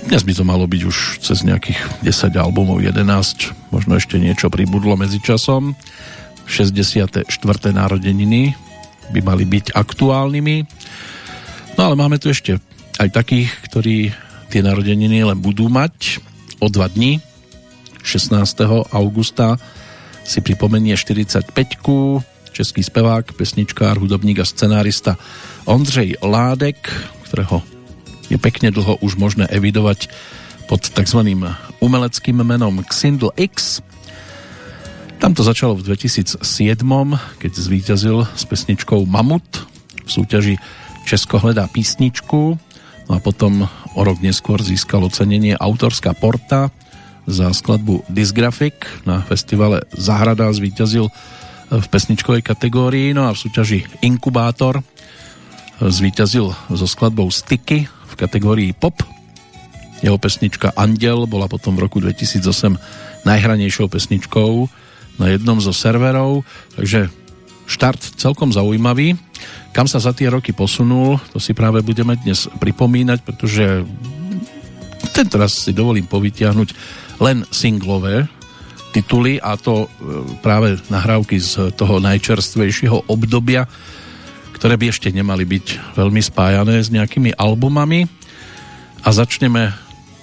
dnes by to malo byť už cez nejakých 10 albumov, 11, možno ešte niečo pribudlo medzi časom. 64. narodeniny by mali byť aktuálnymi. No ale máme tu ešte aj takých, ktorí tie narodeniny len budú mať o dva dní. 16. augusta si pripomenie 45 český spevák, pesničkár, hudobník a scenárista Ondřej Ládek, ktorého je pekne dlho už možné evidovať pod tzv. umeleckým menom Xindl X. Tam to začalo v 2007, keď zvíťazil s pesničkou Mamut. V súťaži Česko hledá písničku. No a potom o rok neskôr získal ocenenie Autorská porta za skladbu Disgraphic na festivale Zahrada zvíťazil v pesničkovej kategórii. No a v súťaži Inkubátor zvíťazil so skladbou Sticky v kategórii Pop. Jeho pesnička Andel bola potom v roku 2008 najhranejšou pesničkou na jednom zo serverov, takže štart celkom zaujímavý. Kam sa za tie roky posunul, to si práve budeme dnes pripomínať, pretože tento raz si dovolím povytiahnuť len singlové tituly a to e, práve nahrávky z toho najčerstvejšieho obdobia, ktoré by ešte nemali byť veľmi spájané s nejakými albumami. A začneme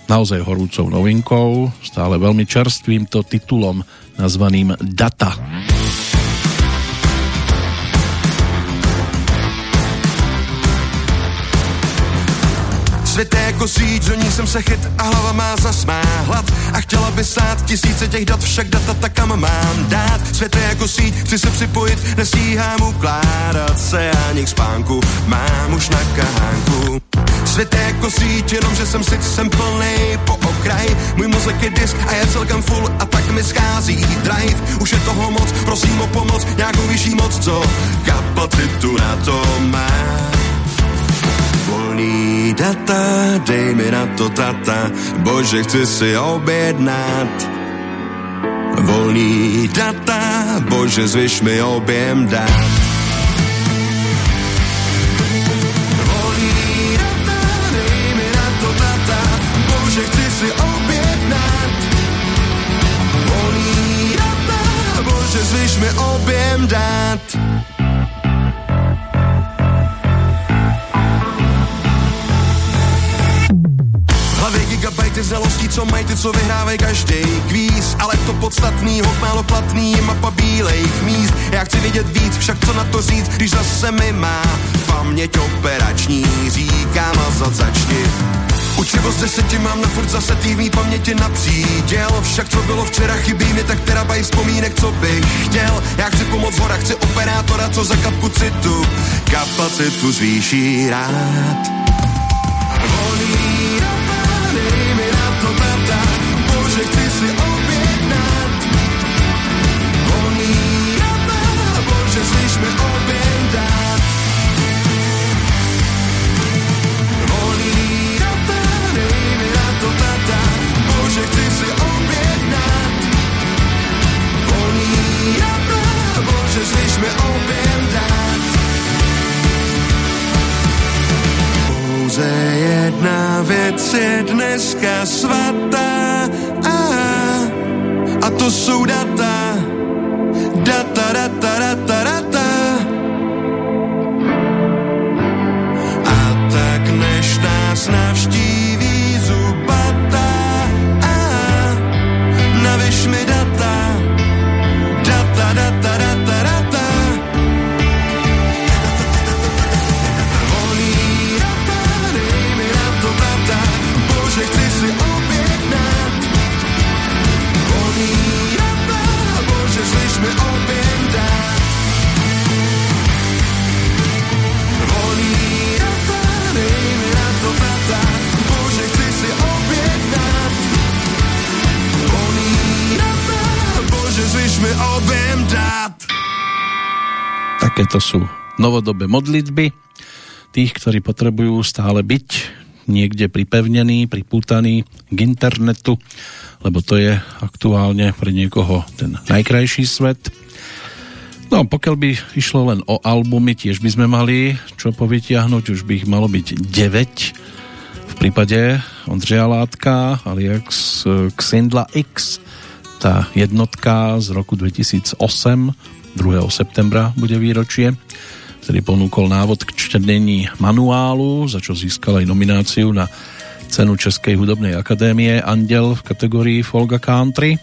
naozaj horúcou novinkou, stále veľmi čerstvým to titulom nazvaným Data. Svět jako síť, do ní jsem se chyt a hlava má zasmáhlat A chtěla by sát tisíce těch dat, však data tak kam mám dát. Svět jako síť, chci se připojit, nestíhám ukládat se ani k spánku. Mám už na kahánku. Svět jako síť, jenom že jsem sit, jsem plný po okraj. Můj mozek je disk a je celkem full a tak mi schází drive. Už je toho moc, prosím o pomoc, nějakou vyšší moc, co kapacitu na to má volný data, dej mi na to tata, bože chci si objednat. Volný data, bože zvyš mi objem dát. Volný data, dej těch znalostí, co mají ty, co vyhrávají každý kvíz, ale to podstatný, hok málo platný, mapa bílejch míst. Já chci vidět víc, však co na to říct, když zase mi má paměť operační, říká mazat začni. Učivo z deseti mám na furt zase tývní paměti na příděl. Však co bylo včera chybí mi tak terabaj vzpomínek, co bych chtěl. Já chci pomoct hora, chci operátora, co za kapku citu Kapacitu zvýší rád je dneska svatá a, a to jsou data. Data, data, data, Takéto sú novodobé modlitby. Tých, ktorí potrebujú stále byť niekde pripevnený, pripútaný k internetu, lebo to je aktuálne pre niekoho ten najkrajší svet. No, pokiaľ by išlo len o albumy, tiež by sme mali čo povytiahnuť, už by ich malo byť 9 v prípade Ondřeja Látka alias eh, Xindla X tá jednotka z roku 2008 2. septembra bude výročie ktorý ponúkol návod k čtení manuálu, za čo získal aj nomináciu na cenu Českej hudobnej akadémie Andel v kategórii Folga Country.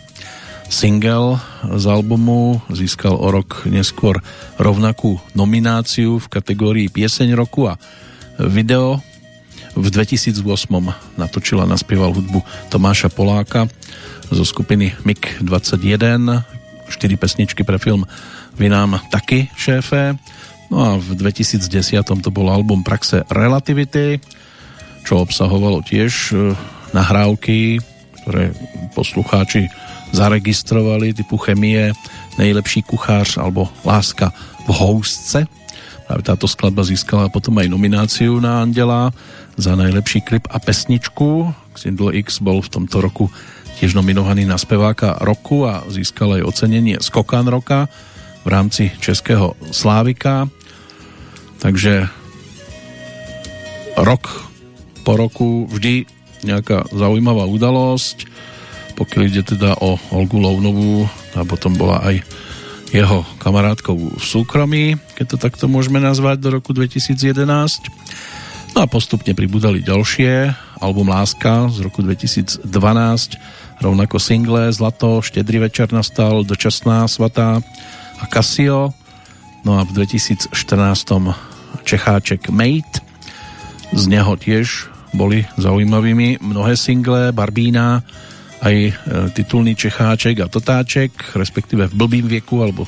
Single z albumu získal o rok neskôr rovnakú nomináciu v kategórii Pieseň roku a video. V 2008 natočila a naspieval hudbu Tomáša Poláka zo skupiny MiG-21. Štyri pesničky pre film Vy nám taky, šéfe. No a v 2010 to bol album Praxe Relativity, čo obsahovalo tiež e, nahrávky, ktoré poslucháči zaregistrovali typu Chemie, Nejlepší kuchář alebo Láska v housce. Práve táto skladba získala potom aj nomináciu na Andela za najlepší klip a pesničku. Xindl X bol v tomto roku tiež nominovaný na speváka roku a získal aj ocenenie Skokan roka v rámci Českého Slávika. Takže rok po roku vždy nejaká zaujímavá udalosť. Pokiaľ ide teda o Olgu Lovnovú, a potom bola aj jeho kamarátkou v súkromí, keď to takto môžeme nazvať, do roku 2011. No a postupne pribudali ďalšie, album Láska z roku 2012, rovnako single Zlato, Štedrý večer nastal, Dočasná svatá a Casio. No a v 2014 Čecháček Mate. Z neho tiež boli zaujímavými mnohé single, Barbína, aj e, titulný Čecháček a Totáček, respektíve v blbým vieku, alebo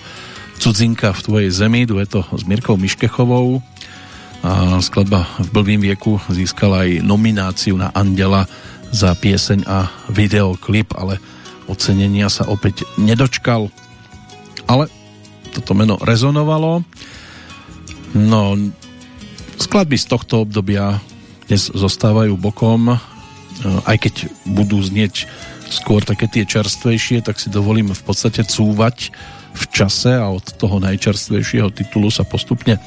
Cudzinka v tvojej zemi, dueto s Mirkou Miškechovou. A skladba v blbým vieku získala aj nomináciu na Andela za pieseň a videoklip, ale ocenenia sa opäť nedočkal. Ale toto meno rezonovalo. No, skladby z tohto obdobia dnes zostávajú bokom, e, aj keď budú znieť skôr také tie čerstvejšie, tak si dovolím v podstate cúvať v čase a od toho najčerstvejšieho titulu sa postupne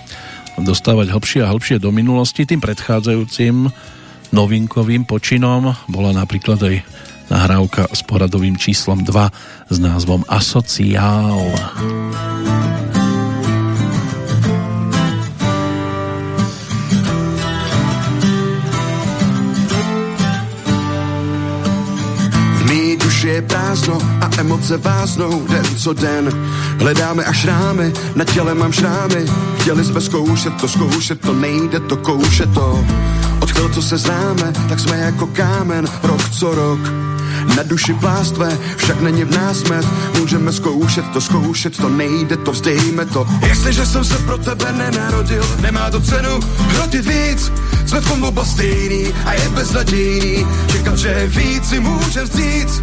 dostávať hlbšie a hlbšie do minulosti. Tým predchádzajúcim novinkovým počinom bola napríklad aj nahrávka s poradovým číslom 2 s názvom Asociál. Prázdno a emoce váznou den co den. Hledáme až rámy, na těle mám šrámy. Chtěli jsme zkoušet to, zkoušet to, nejde to, kouše to. Od chvíle, co se známe, tak jsme jako kámen, rok co rok. Na duši plástve, však není v nás med Můžeme zkoušet to, zkoušet to, nejde to, vzdejme to. Jestliže jsem se pro tebe nenarodil, nemá to cenu hrotit víc. Jsme v tom oba stejný a je beznadějný. Čekat, že víc si můžem vzdít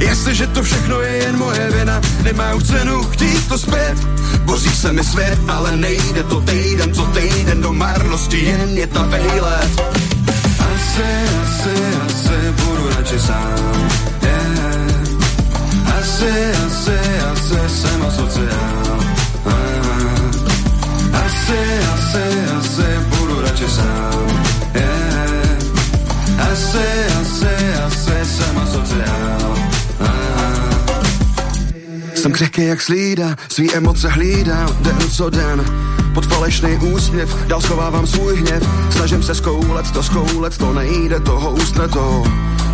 Jestliže to všechno je jen moje vina, nemá už cenu chtít to zpět. Boří se mi svět, ale nejde to týden co týden do marnosti, jen je ta vejlet. Asi, asi, asi budu radši sám. Yeah. Asi, asi, asi jsem asociál. Ah. Asi, asi, asi budu radši sám. Yeah. Asi Křehký jak slída, svý emoce hlídám den co den. Pod falešný úsměv dál schovávám svůj hněv. Snažím se skoulet to, skoulet to nejde to, houstne to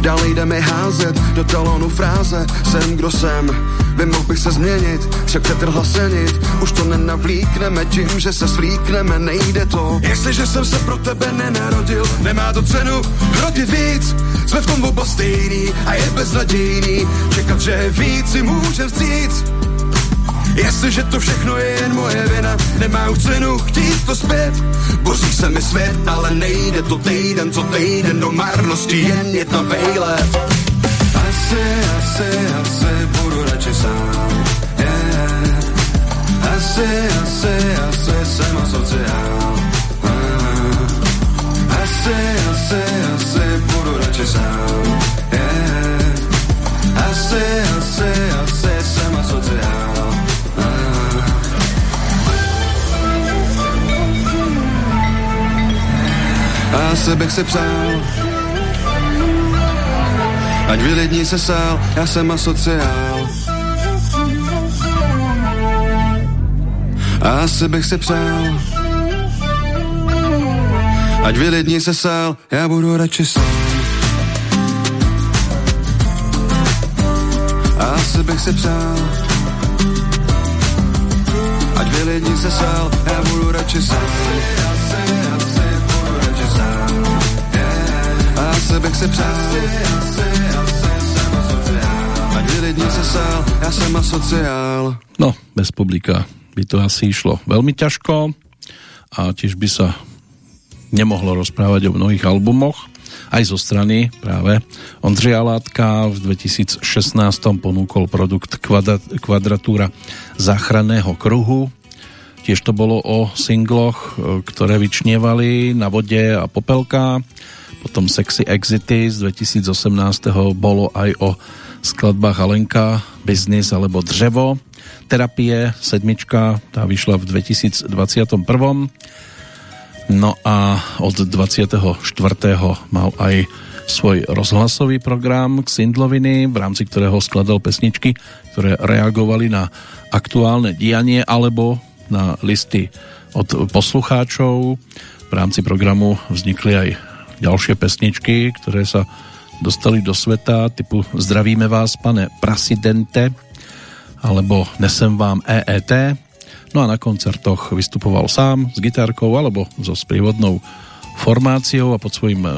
Dál nejde mi házet do talonu fráze Jsem kdo jsem, vím, mohl bych se změnit Však přetrhla senit, už to nenavlíkneme Tím, že se svlíkneme, nejde to. Jestliže jsem se pro tebe nenarodil Nemá to cenu hrotit víc. Jsme v tom oba stejný a je beznadějný. Čekat, že víc si můžem vstříc Jestliže to všechno je jen moje vina, nemá už cenu chtít to zpět. Boří se mi svět, ale nejde to týden co týden do marnosti, jen je to vejlet. Asi, asi, asi budu radši sám. Yeah. Asi, asi, asi jsem asociál. Ah. Asi, asi, asi budu radši sám. Yeah. Asi, asi, asi jsem asociál. A se bych si přál. Ať vylidní se sál, já jsem asociál. A bych si přál. Ať vylidní se sál, já budu radši sám. A bych si přál. Ať vylidní se sál, já budu radši sám bych si přál. Ať vylidní se sál, já jsem asociál No, bez publika by to asi išlo. Veľmi ťažko a tiež by sa nemohlo rozprávať o mnohých albumoch. Aj zo strany práve Ondřeja Látka v 2016 ponúkol produkt Kvadratúra záchranného kruhu. Tiež to bolo o singloch, ktoré vyčnievali na vode a popelka potom Sexy Exity z 2018. bolo aj o skladbách Alenka, Business alebo Dřevo. Terapie, sedmička, tá vyšla v 2021. No a od 24. mal aj svoj rozhlasový program k Sindloviny, v rámci ktorého skladal pesničky, ktoré reagovali na aktuálne dianie alebo na listy od poslucháčov. V rámci programu vznikli aj ďalšie pesničky, ktoré sa dostali do sveta, typu Zdravíme vás, pane Prasidente, alebo Nesem vám EET. No a na koncertoch vystupoval sám s gitárkou alebo so sprievodnou formáciou a pod svojím e,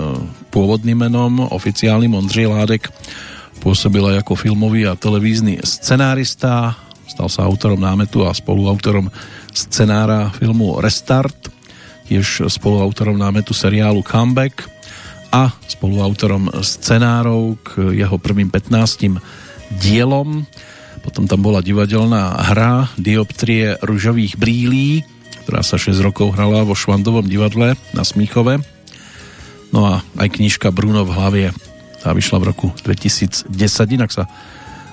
pôvodným menom, oficiálnym Ondřej Ládek, pôsobil aj ako filmový a televízny scenárista, stal sa autorom námetu a spoluautorom scenára filmu Restart tiež spoluautorom námetu seriálu Comeback a spoluautorom scenárov k jeho prvým 15 dielom. Potom tam bola divadelná hra Dioptrie ružových brýlí, ktorá sa 6 rokov hrala vo Švandovom divadle na Smíchove. No a aj knižka Bruno v hlavie, tá vyšla v roku 2010, inak sa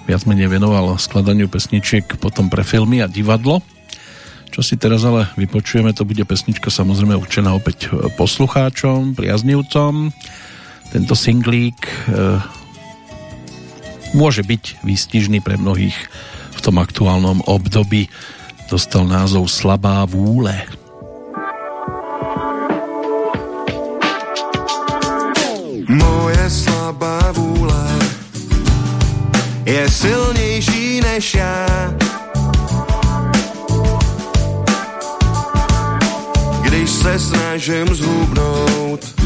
viac menej venoval skladaniu pesničiek potom pre filmy a divadlo. Čo si teraz ale vypočujeme, to bude pesnička samozrejme určená opäť e, poslucháčom, priaznivcom. Tento singlík e, môže byť výstižný pre mnohých v tom aktuálnom období. Dostal názov Slabá vúle. Moje slabá vúle je silnější než já. Se snažím zhubnout,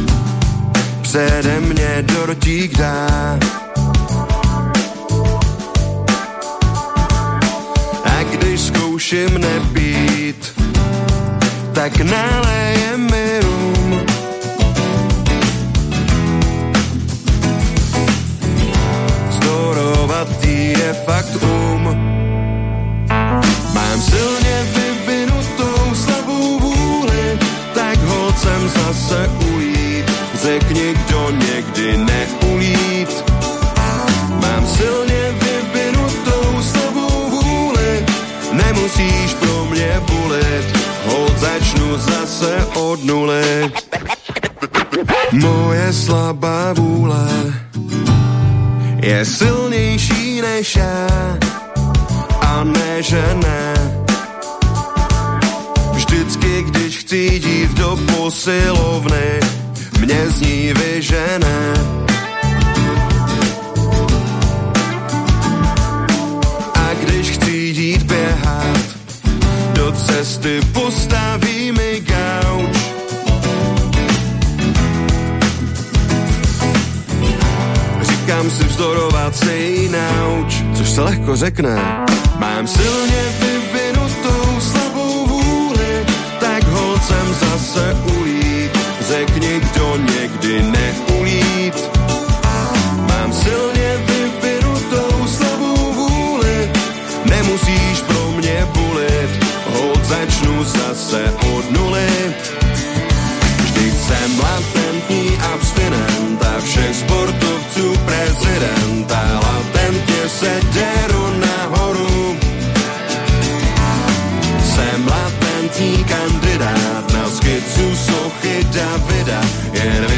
přede mě dortík dá. A když zkouším nepít, tak naleje mi rum. Zdorovatý je fakt um. Nuly. Moje slabá vůle je silnější než já a ne, že ne. Vždycky, když chci jít do posilovny, mě z ní vyžene. A když chci jít běhat, do cesty postaví Říkám si vzdorovat se jí nauč, což se lehko řekne. Mám silně vyvinutou slabou vůli, tak holcem zase ujít. Řekni, kdo někdy neulít. Mám silně vyvinutou slabou vůli, nemusíš pro mě bulit, hold začnu zase od nuly. Vždyť jsem latentní abstinent a všech sportovců se deru nahoru. Jsem latentní kandidát na skicu sochy Davida, jen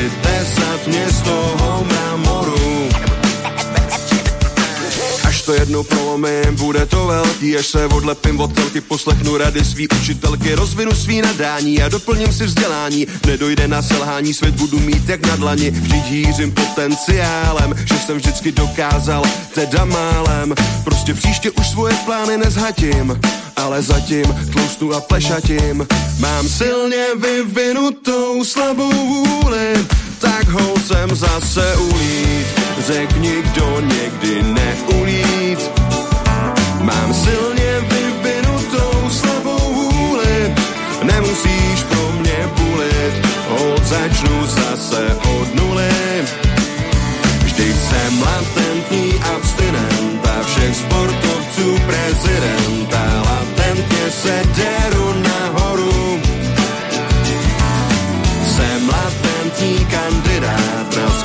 jednou prolomím, bude to velký, až se odlepím od telky, poslechnu rady svý učitelky, rozvinu svý nadání a doplním si vzdělání. Nedojde na selhání, svět budu mít jak na dlani, vždyť hýřím potenciálem, že jsem vždycky dokázal, teda málem. Prostě příště už svoje plány nezhatím, ale zatím tloustu a plešatím. Mám silně vyvinutou slabou vůli, tak holcem zase ulít. Řekni, kdo někdy neulít. Mám silně vyvinutou slabou vůli, nemusíš pro mě bulit, hold začnu zase od nuly. Vždyť jsem latentní abstinent a všech sportovců prezident a latentně se deru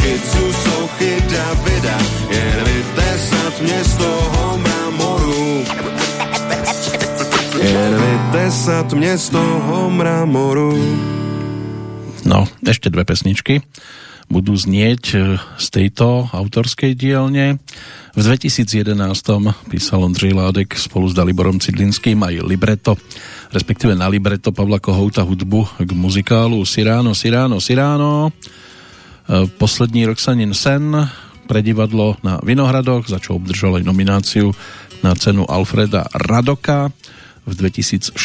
na skicu sochy Davida, jen vytesat mě z toho mramoru. Jen vytesat mě z toho mramoru. No, ešte dve pesničky budú znieť e, z tejto autorskej dielne. V 2011 písal Ondřej Ládek spolu s Daliborom Cidlinským aj libreto, respektíve na libreto Pavla Kohouta hudbu k muzikálu Siráno, Siráno, Siráno. Poslední Roxanin sen pre divadlo na Vinohradoch, za čo obdržal aj nomináciu na cenu Alfreda Radoka. V 2016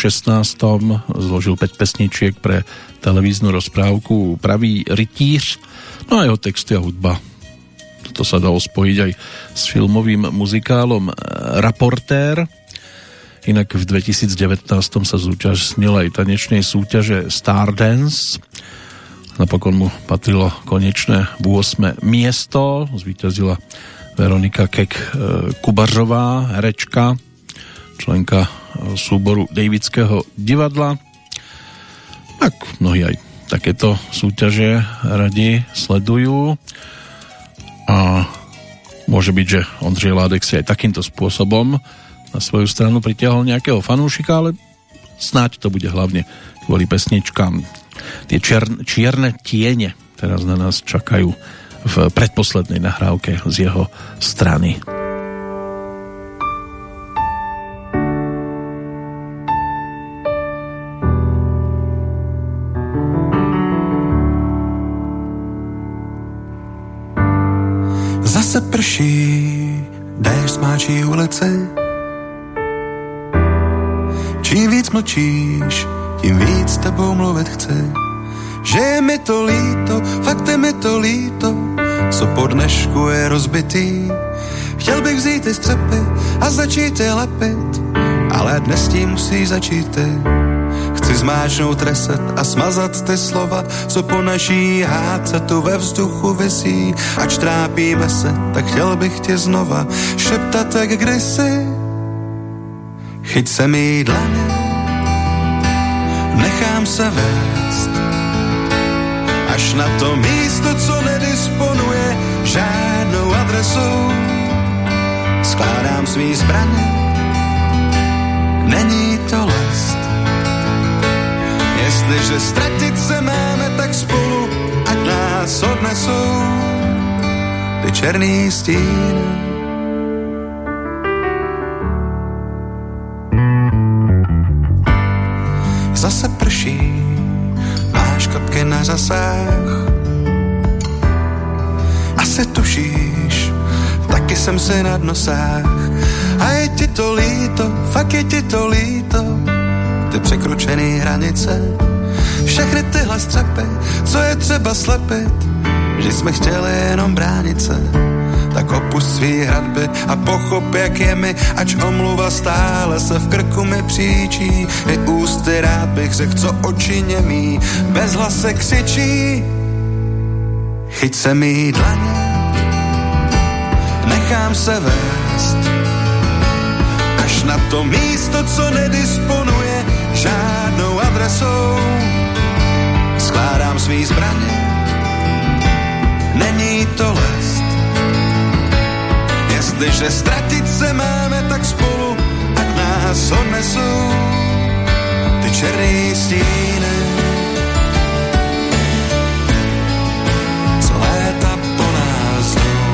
zložil 5 pesničiek pre televíznu rozprávku Pravý rytíř. No a jeho texty a hudba. Toto sa dalo spojiť aj s filmovým muzikálom Raportér. Inak v 2019 sa zúčastnil aj tanečnej súťaže Stardance. Napokon mu patrilo konečné 8. miesto. Zvíťazila Veronika Kek e, Kubařová, herečka, členka súboru Davidského divadla. Tak mnohí aj takéto súťaže radi sledujú a môže byť, že Ondřej Ládek si aj takýmto spôsobom na svoju stranu pritiahol nejakého fanúšika, ale snáď to bude hlavne kvôli pesničkám. Tie čierne, čierne tiene teraz na nás čakajú v predposlednej nahrávke z jeho strany. Zase prší, déšť smáčí ulici. Čím víc mlčíš, tím víc tebou mluvit chci. Že je mi to líto, fakt je mi to líto, co po dnešku je rozbitý. Chtěl bych vzít ty střepy a začít je lepit, ale dnes tím musí začít ty. Chci zmáčnout reset a smazat ty slova, co po naší hádce tu ve vzduchu visí. Ač trápíme se, tak chtěl bych tě znova šeptat jak kdysi. Chyť se mi dlaně, nechám se vést, až na to místo, co nedisponuje žádnou adresou. Skládám svý zbraně, není to lest. Jestliže ztratit se máme, tak spolu, ať nás odnesou ty černý stíny. Na zasách. Asi tušíš, taky jsem si na nosách. A je ti to líto, fakt je ti to líto, ty překročený hranice. Všechny tyhle střepy, co je třeba slepit, že jsme chtěli jenom bránit se. Tak opust svý hradby a pochop, jak je mi, ač omluva stále se v krku mi příčí. I ústy rád bych řekl, co oči němí, bez hlase křičí. Chyť se mi dlaně, nechám se vést, až na to místo, co nedisponuje žádnou adresou. Skládám svý zbraně, není to lest. Jestliže ztratit se máme, tak spolu, ať nás odnesou ty černý stíny. Co léta po nás jdou.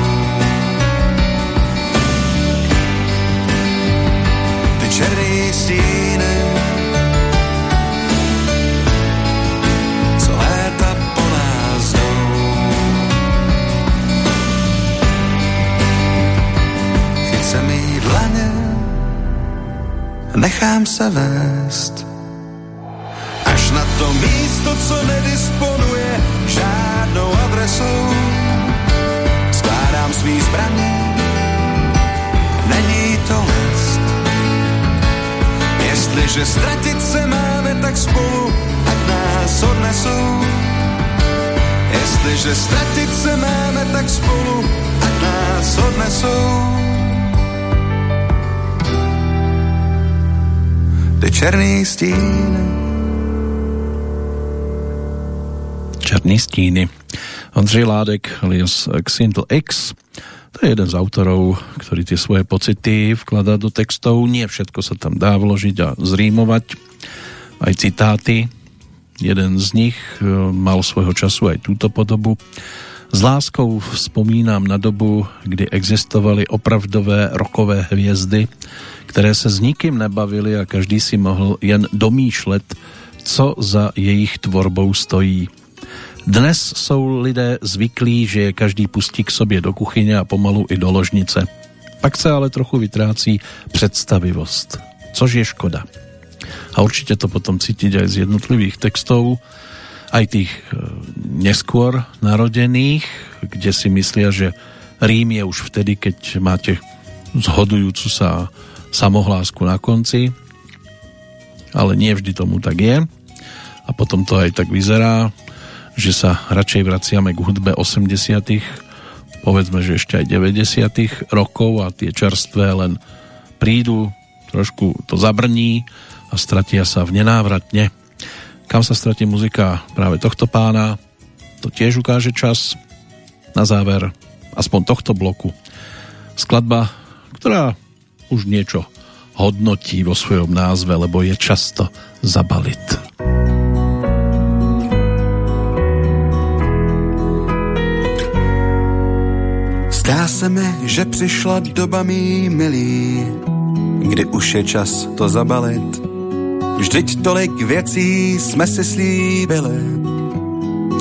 Ty černý stíny. Dlaně, nechám se vést. Až na to místo, co nedisponuje žádnou adresou. Skládám svý zbraně, není to lest. Jestliže ztratit se máme, tak spolu, ať nás odnesou. Jestliže ztratit se máme, tak spolu, ať nás odnesou. Ty černý stíny. Černý stíny. Ondřej Ládek alias Xindl X to je jeden z autorov, ktorý tie svoje pocity vkladá do textov. Nie všetko sa tam dá vložiť a zrímovať. Aj citáty. Jeden z nich e, mal svojho času aj túto podobu. S láskou vzpomínám na dobu, kdy existovali opravdové rokové hviezdy, které se s nikým nebavili a každý si mohl jen domýšlet, co za jejich tvorbou stojí. Dnes jsou lidé zvyklí, že je každý pustí k sobě do kuchyně a pomalu i do ložnice. Pak se ale trochu vytrácí představivost, což je škoda. A určite to potom cítiť aj z jednotlivých textov, aj tých e, neskôr narodených, kde si myslia, že Rím je už vtedy, keď máte zhodujúcu sa samohlásku na konci, ale nie vždy tomu tak je. A potom to aj tak vyzerá, že sa radšej vraciame k hudbe 80 povedzme, že ešte aj 90 rokov a tie čerstvé len prídu, trošku to zabrní a stratia sa v nenávratne. Kam sa stratí muzika práve tohto pána, to tiež ukáže čas. Na záver aspoň tohto bloku skladba, ktorá už niečo hodnotí vo svojom názve, lebo je často zabalit. Zdá se mi, že přišla doba mý milý, kdy už je čas to zabalit. Vždyť tolik věcí jsme si slíbili,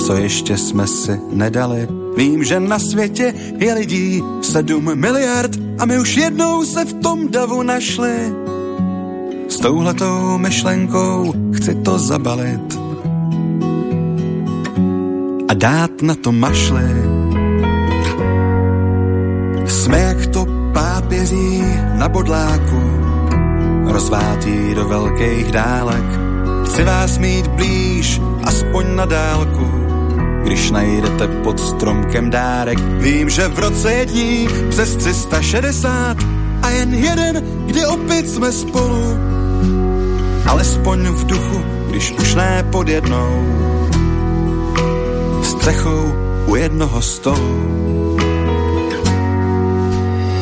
co ještě jsme si nedali. Vím, že na světě je lidí sedm miliard a my už jednou se v tom davu našli. S touhletou myšlenkou chci to zabalit a dát na to mašly. Jsme jak to pápěří na bodláku, rozvátí do velkých dálek. Chci vás mít blíž, aspoň na dálku, když najdete pod stromkem dárek. Vím, že v roce jední přes 360 a jen jeden, kdy opět jsme spolu. Alespoň v duchu, když už ne pod jednou střechou u jednoho stolu.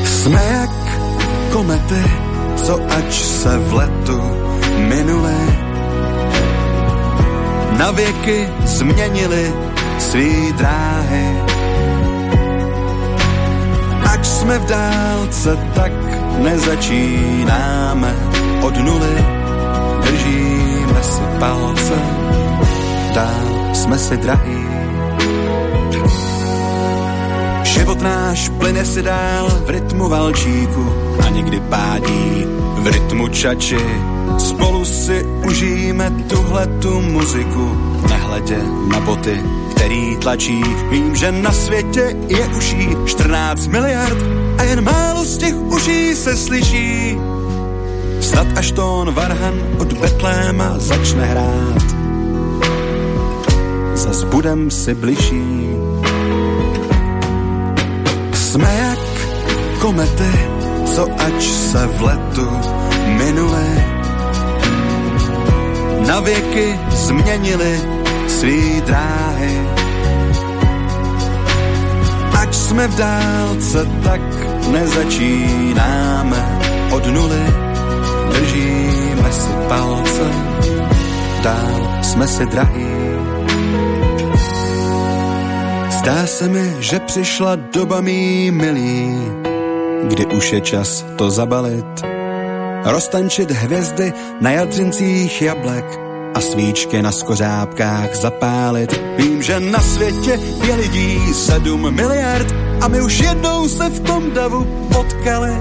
Jsme jak komety, co ač se v letu minuli, na věky změnili svý dráhy. Ač jsme v dálce, tak nezačínáme od nuly, držíme si palce, dál jsme si drahí. Život náš plyne si dál v rytmu valčíku a někdy pádí v rytmu čači. Spolu si užijeme tuhle tu muziku, nehledě na boty, který tlačí. Vím, že na světě je uší 14 miliard a jen málo z těch uší se slyší. Snad až tón Varhan od Betléma začne hrát. Zas budem si bližší jsme jak komety, co ač se v letu minuli. Na věky změnili svý dráhy. Ač jsme v dálce, tak nezačínáme od nuly. Držíme si palce, dál jsme si drahí. Zdá se mi, že přišla doba mý milý, kdy už je čas to zabalit. Roztančit hvězdy na jadřincích jablek a svíčky na skořápkách zapálit. Vím, že na světě je lidí sedm miliard a my už jednou se v tom davu potkali.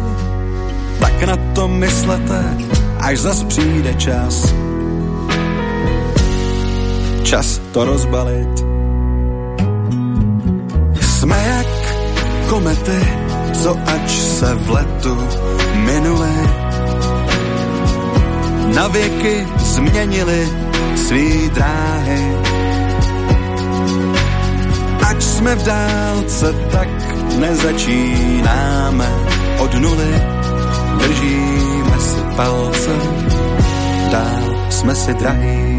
Tak na to myslete, až zas přijde čas. Čas to rozbalit jsme jak komety, co ač se v letu minuli. Na věky změnili svý dráhy. Ač jsme v dálce, tak nezačínáme od nuly. Držíme si palce, dál jsme si drahí.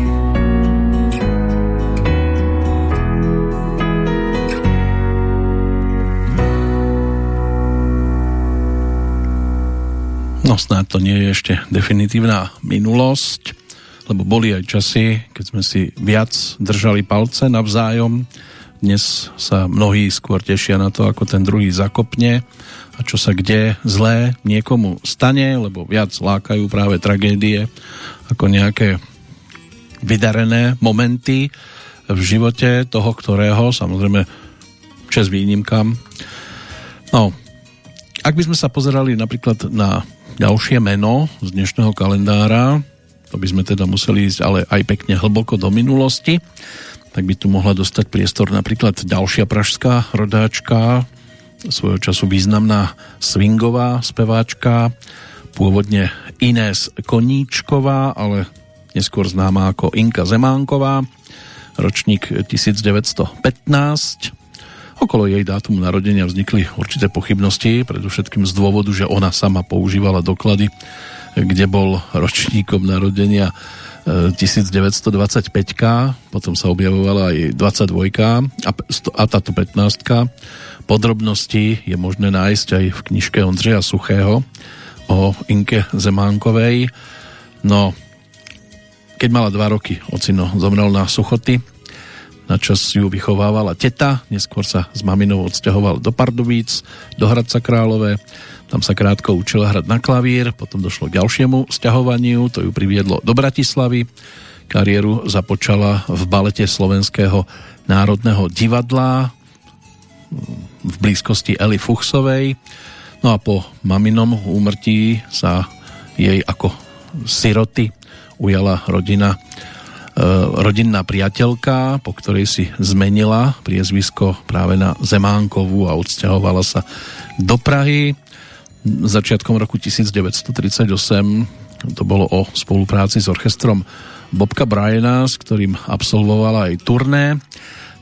No snáď to nie je ešte definitívna minulosť, lebo boli aj časy, keď sme si viac držali palce navzájom. Dnes sa mnohí skôr tešia na to, ako ten druhý zakopne a čo sa kde zlé niekomu stane, lebo viac lákajú práve tragédie ako nejaké vydarené momenty v živote toho, ktorého, samozrejme čes výnimkám. No, ak by sme sa pozerali napríklad na ďalšie meno z dnešného kalendára, to by sme teda museli ísť ale aj pekne hlboko do minulosti, tak by tu mohla dostať priestor napríklad ďalšia pražská rodáčka, svojho času významná swingová speváčka, pôvodne Inés Koníčková, ale neskôr známa ako Inka Zemánková, ročník 1915, Okolo jej dátumu narodenia vznikli určité pochybnosti, predovšetkým z dôvodu, že ona sama používala doklady, kde bol ročníkom narodenia 1925, e, potom sa objavovala aj 22 a táto 15. Podrobnosti je možné nájsť aj v knižke Ondřeja Suchého o Inke Zemánkovej. No, keď mala dva roky, ocino zomrel na suchoty, na čas ju vychovávala teta, neskôr sa s maminou odsťahoval do Pardubic, do Hradca Králové, tam sa krátko učila hrať na klavír, potom došlo k ďalšiemu sťahovaniu, to ju priviedlo do Bratislavy, kariéru započala v balete Slovenského národného divadla v blízkosti Eli Fuchsovej, no a po maminom úmrtí sa jej ako siroty ujala rodina rodinná priateľka, po ktorej si zmenila priezvisko práve na Zemánkovú a odsťahovala sa do Prahy. Začiatkom roku 1938 to bolo o spolupráci s orchestrom Bobka Bryana, s ktorým absolvovala aj turné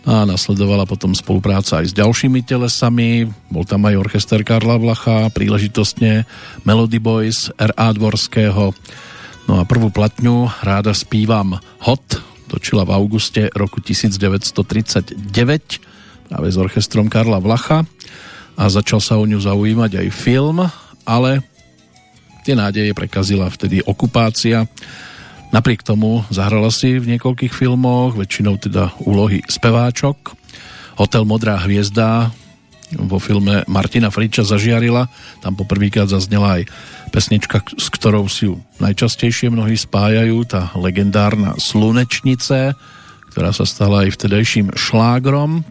a nasledovala potom spolupráca aj s ďalšími telesami. Bol tam aj orchester Karla Vlacha, príležitostne Melody Boys, R.A. Dvorského. No a prvú platňu Ráda spívam Hot točila v auguste roku 1939 práve s orchestrom Karla Vlacha a začal sa o ňu zaujímať aj film, ale tie nádeje prekazila vtedy okupácia Napriek tomu zahrala si v niekoľkých filmoch, väčšinou teda úlohy speváčok. Hotel Modrá hviezda vo filme Martina Friča zažiarila. Tam poprvýkrát zaznela aj pesnička, s ktorou si ju najčastejšie mnohí spájajú, tá legendárna Slunečnice, ktorá sa stala aj vtedajším šlágrom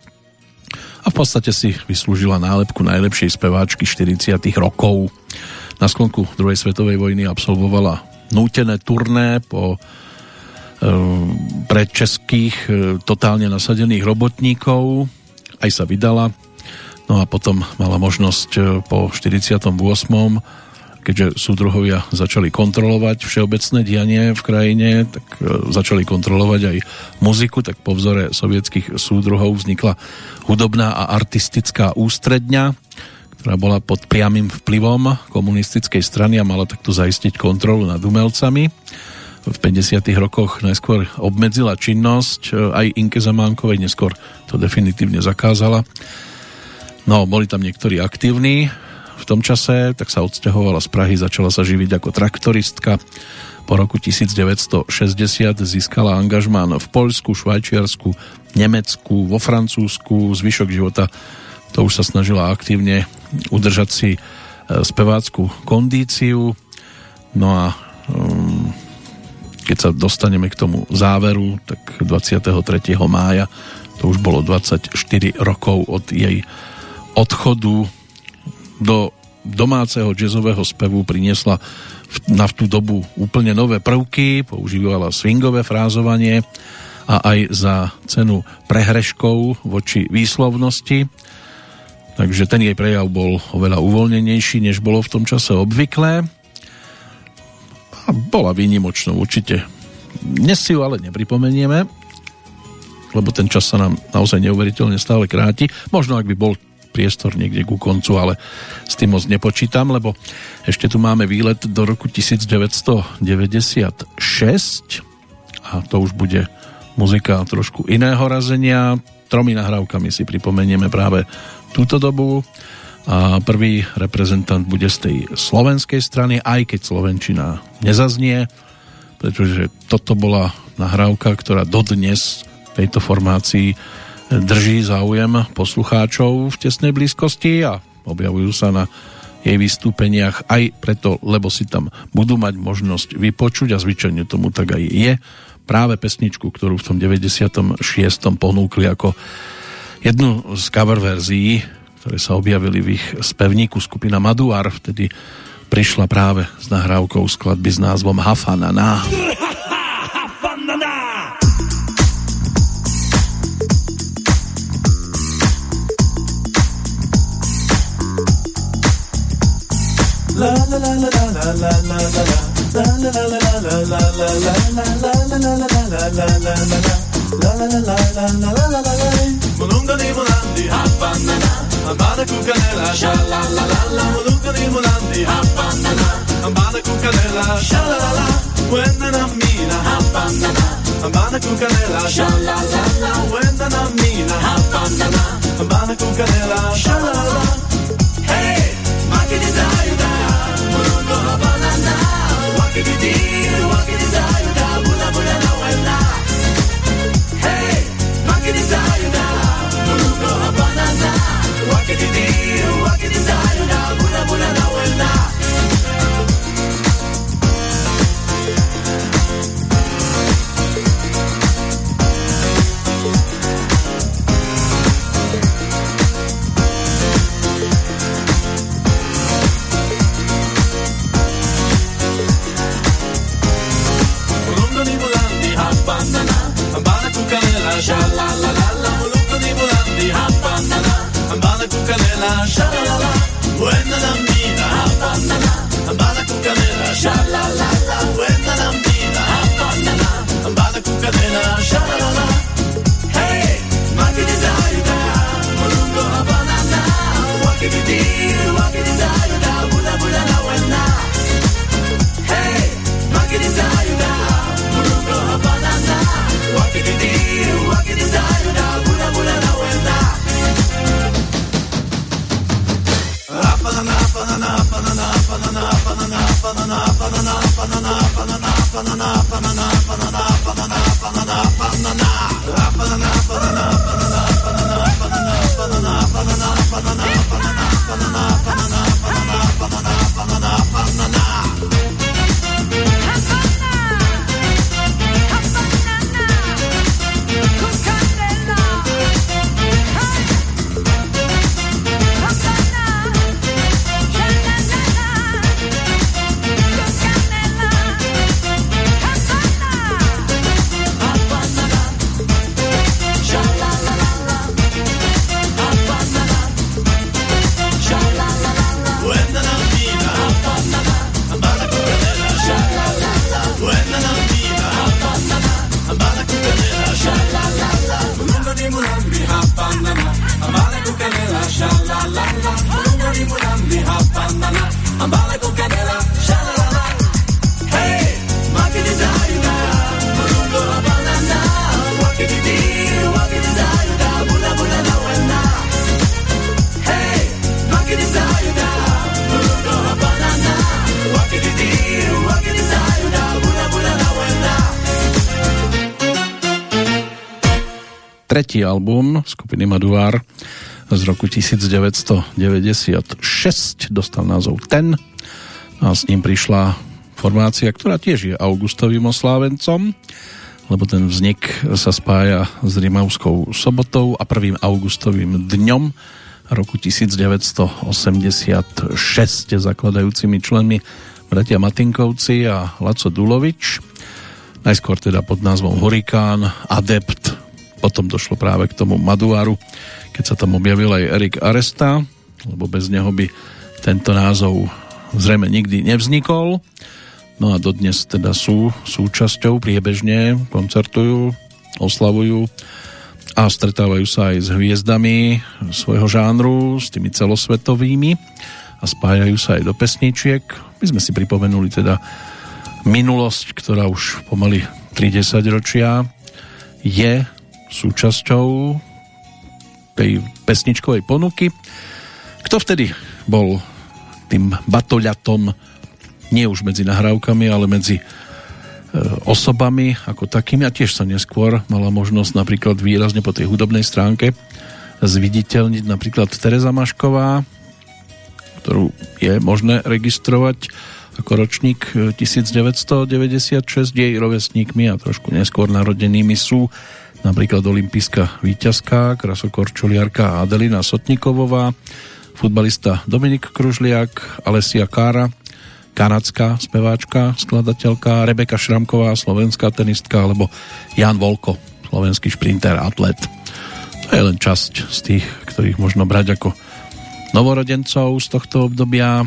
a v podstate si vyslúžila nálepku najlepšej speváčky 40 rokov. Na sklonku druhej svetovej vojny absolvovala nútené turné po e, pre českých e, totálne nasadených robotníkov aj sa vydala no a potom mala možnosť e, po 48. keďže súdruhovia začali kontrolovať všeobecné dianie v krajine, tak začali kontrolovať aj muziku, tak po vzore sovietských súdruhov vznikla hudobná a artistická ústredňa, ktorá bola pod priamým vplyvom komunistickej strany a mala takto zaistiť kontrolu nad umelcami. V 50. rokoch najskôr obmedzila činnosť e, aj Inke Zamánkovej, neskôr to definitívne zakázala. No, boli tam niektorí aktívni v tom čase, tak sa odsťahovala z Prahy, začala sa živiť ako traktoristka. Po roku 1960 získala angažmán v Poľsku, Švajčiarsku, Nemecku, vo Francúzsku, zvyšok života to už sa snažila aktívne udržať si e, spevácku kondíciu. No a um, keď sa dostaneme k tomu záveru, tak 23. mája to už bolo 24 rokov od jej odchodu do domáceho jazzového spevu priniesla na tú dobu úplne nové prvky, používala swingové frázovanie a aj za cenu prehreškov voči výslovnosti Takže ten jej prejav bol oveľa uvoľnenejší, než bolo v tom čase obvyklé. A bola výnimočnou určite. Dnes si ju ale nepripomenieme, lebo ten čas sa nám naozaj neuveriteľne stále kráti. Možno ak by bol priestor niekde ku koncu, ale s tým moc nepočítam, lebo ešte tu máme výlet do roku 1996 a to už bude muzika trošku iného razenia. Tromi nahrávkami si pripomenieme práve túto dobu a prvý reprezentant bude z tej slovenskej strany, aj keď Slovenčina nezaznie, pretože toto bola nahrávka, ktorá dodnes tejto formácii drží záujem poslucháčov v tesnej blízkosti a objavujú sa na jej vystúpeniach aj preto, lebo si tam budú mať možnosť vypočuť a zvyčajne tomu tak aj je práve pesničku, ktorú v tom 96. ponúkli ako jednu z cover verzií, ktoré sa objavili v ich spevníku skupina Maduar, vtedy prišla práve s nahrávkou skladby s názvom Hafanana. La Havana con canela, sha la la la. Hey, macchine d'aria. والنهار وقت الدين وقت زايد ابونا ابونا نولنا هي وقت زايد ملوك ربنا وقت الدين وقت زايد ابونا ابونا نولنا banana. バナナバナナバナナバナナバナナ Tretí album skupiny Maduár z roku 1996 dostal názov Ten a s ním prišla formácia, ktorá tiež je augustovým oslávencom, lebo ten vznik sa spája s Rimavskou sobotou a 1. augustovým dňom roku 1986 zakladajúcimi členmi bratia Matinkovci a Laco Dulovič. Najskôr teda pod názvom Hurikán, Adept, potom došlo práve k tomu Maduáru, keď sa tam objavil aj Erik Aresta, lebo bez neho by tento názov zrejme nikdy nevznikol. No a dodnes teda sú súčasťou, priebežne koncertujú, oslavujú a stretávajú sa aj s hviezdami svojho žánru, s tými celosvetovými a spájajú sa aj do pesničiek. My sme si pripomenuli teda minulosť, ktorá už pomaly 30 ročia je súčasťou tej pesničkovej ponuky. Kto vtedy bol tým batoľatom nie už medzi nahrávkami, ale medzi e, osobami ako takými a tiež sa neskôr mala možnosť napríklad výrazne po tej hudobnej stránke zviditeľniť napríklad Tereza Mašková, ktorú je možné registrovať ako ročník 1996. Jej rovesníkmi a trošku neskôr narodenými sú napríklad olimpijská víťazka, krasokorčuliarka Adelina Sotnikovová, futbalista Dominik Kružliak, Alessia Kára, kanadská speváčka, skladateľka, Rebeka Šramková, slovenská tenistka, alebo Jan Volko, slovenský šprinter, atlet. To je len časť z tých, ktorých možno brať ako novorodencov z tohto obdobia, e,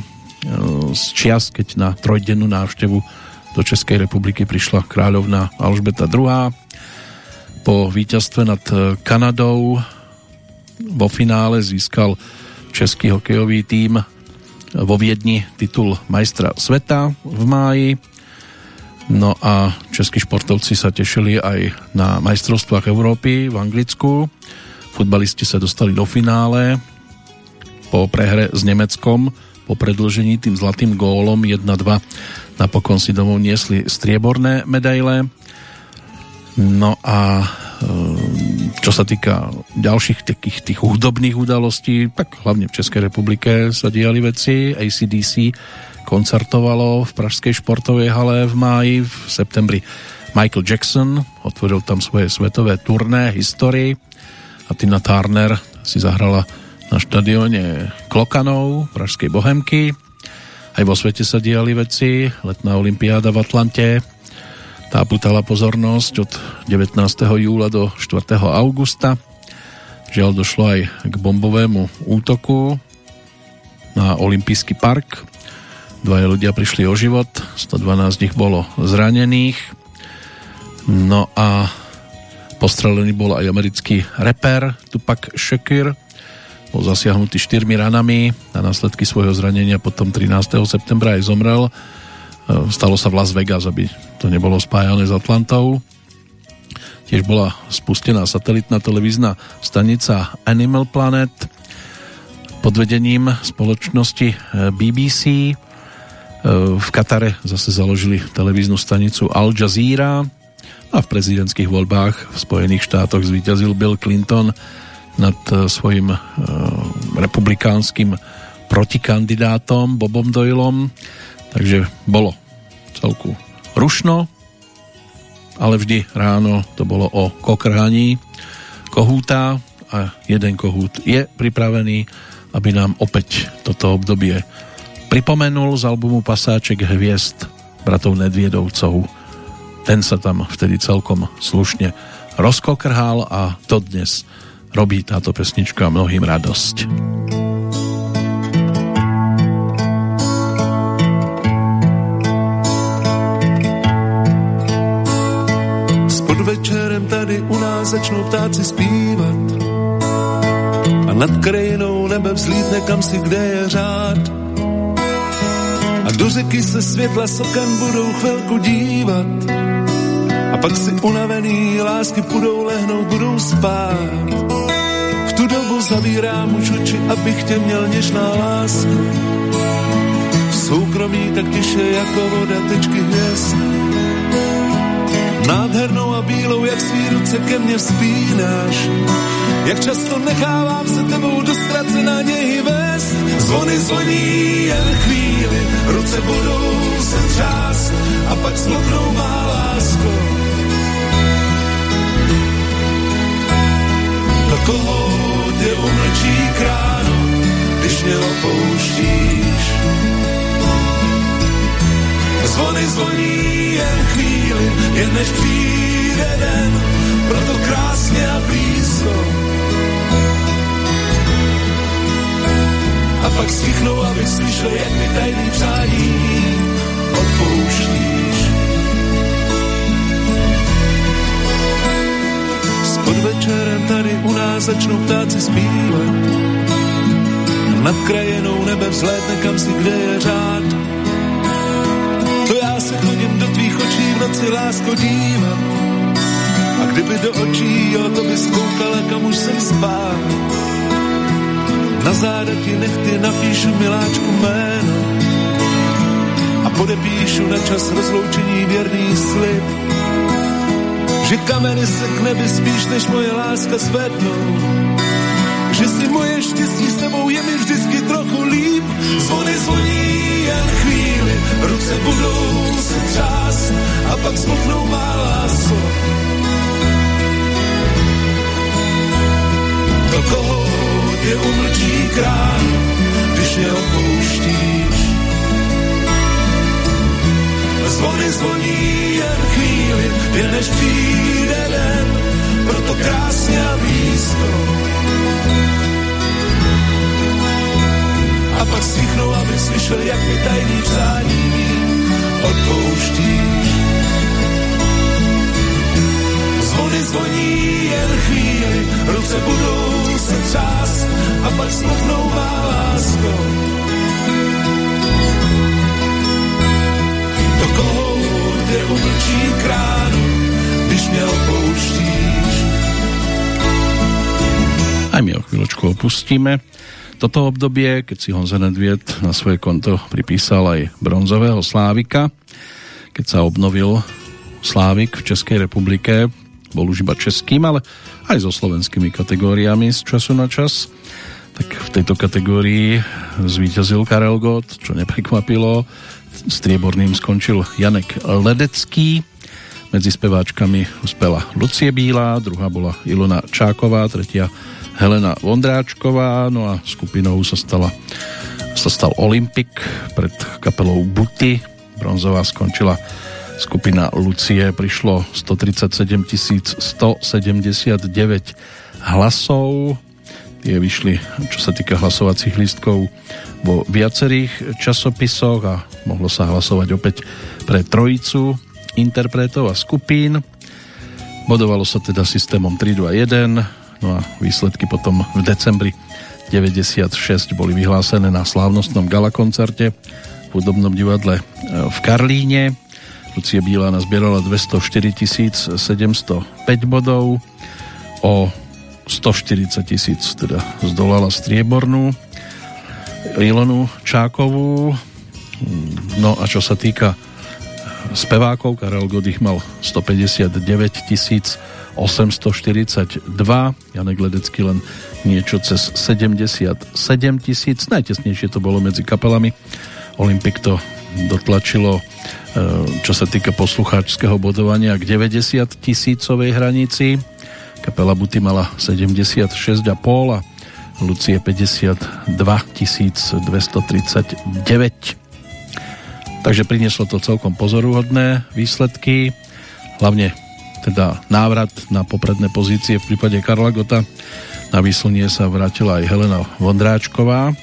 z čias, keď na trojdennú návštevu do Českej republiky prišla kráľovná Alžbeta II. Po víťazstve nad e, Kanadou vo finále získal český hokejový tím vo Viedni titul majstra sveta v máji. No a českí športovci sa tešili aj na majstrovstvách Európy v Anglicku. Futbalisti sa dostali do finále po prehre s Nemeckom po predlžení tým zlatým gólom 1-2 napokon si domov niesli strieborné medaile no a Ehm, čo sa týka ďalších takých tých hudobných udalostí, tak hlavne v Českej republike sa diali veci. ACDC koncertovalo v Pražskej športovej hale v máji, v septembri Michael Jackson otvoril tam svoje svetové turné histórii a Tina Turner si zahrala na štadióne Klokanov Pražskej Bohemky. Aj vo svete sa diali veci, letná olimpiáda v Atlante, Tá putala pozornosť od 19. júla do 4. augusta. Žiaľ došlo aj k bombovému útoku na Olympijský park. Dvaja ľudia prišli o život, 112 ich bolo zranených. No a postrelený bol aj americký reper Tupac Shakur. Bol zasiahnutý štyrmi ranami na následky svojho zranenia potom 13. septembra aj zomrel stalo sa v Las Vegas, aby to nebolo spájané s Atlantou. Tiež bola spustená satelitná televízna stanica Animal Planet pod vedením spoločnosti e, BBC. E, v Katare zase založili televíznu stanicu Al Jazeera a v prezidentských voľbách v Spojených štátoch zvíťazil Bill Clinton nad svojim republikánskym protikandidátom Bobom Doylom Takže bolo celku rušno, ale vždy ráno to bolo o kokrhaní kohúta a jeden kohút je pripravený, aby nám opäť toto obdobie pripomenul z albumu Pasáček hviezd bratov Nedviedovcov. Ten sa tam vtedy celkom slušne rozkokrhal a to dnes robí táto pesnička mnohým radosť. Tady u nás začnou ptáci zpívat a nad krajinou nebe vzlítne kam si kde je řád. A do řeky se světla sokem budou chvilku dívat a pak si unavený lásky půjdou lehnout, budou spát. V tu dobu zavírám už oči, abych tě měl něžná láska. V soukromí tak tiše jako voda tečky hvězd Nádhernou a bílou, jak svý ruce ke mně spínáš. Jak často nechávám se tebou do na něj vést. Zvony zvoní jen chvíli, ruce budou se třást a pak smutnou má lásko. Do koho tě umlčí kráno, když mě opouštíš? Zvony zvoní jen chvíli, jen než přijde den, proto krásně a blízko. A pak stichnou, aby slyšel, jak mi tajný přání odpouštíš. S podvečerem tady u nás začnou ptáci zpívat. Nad krajenou nebe vzlétne kam si kde je řád chodím do tvých očí v noci lásko dívat. A kdyby do očí, jo, to bys koukala, kam už jsem spál. Na záda ti nechty napíšu miláčku jméno a podepíšu na čas rozloučení věrný slib. Že kameny se k nebi spíš, než moje láska zvednou. Že si moje štěstí s tebou je mi vždycky trochu líp. Zvony zvoní jen chvíli, ruce budou se třást a pak smutnou má lásko. Do koho je umlčí krán, když mě opouštíš. Zvony zvoní jen chvíli, jen než přijde den, proto krásně a blízko a pak stichnou, aby slyšel, jak mi tajný přání odpouštíš. Zvony zvoní jen chvíli, ruce budou se třást a pak smutnou má lásko. Do koho tě umlčí kránu, když mě opouštíš. Aj my o chvíľočku opustíme toto obdobie, keď si Honza Nedviet na svoje konto pripísal aj bronzového Slávika, keď sa obnovil Slávik v Českej republike, bol už iba českým, ale aj so slovenskými kategóriami z času na čas. Tak v tejto kategórii zvíťazil Karel Gott, čo neprekvapilo. Strieborným skončil Janek Ledecký. Medzi speváčkami uspela Lucie Bílá, druhá bola Ilona Čáková, tretia Helena Vondráčková, no a skupinou sa stala sa stal Olympik pred kapelou Buty. Bronzová skončila skupina Lucie prišlo 137 179 hlasov. Tie vyšli, čo sa týka hlasovacích lístkov, vo viacerých časopisoch a mohlo sa hlasovať opäť pre trojicu interpretov a skupín. Bodovalo sa teda systémom 3-2-1, no a výsledky potom v decembri 96 boli vyhlásené na slávnostnom gala koncerte v hudobnom divadle e, v Karlíne. Lucie Bíla nazbierala 204 705 bodov, o 140 tisíc teda zdolala striebornú Ilonu Čákovú. No a čo sa týka spevákov, Karel Godich mal 159 tisíc 842, Janek Ledecký len niečo cez 77 tisíc, najtesnejšie to bolo medzi kapelami. Olympik to dotlačilo, e, čo sa týka poslucháčského bodovania k 90 tisícovej hranici. Kapela Buty mala 76,5 a Lucie 52 239. Takže prinieslo to celkom pozoruhodné výsledky, hlavne teda návrat na popredné pozície v prípade Karla Gota. Na výslnie sa vrátila aj Helena Vondráčková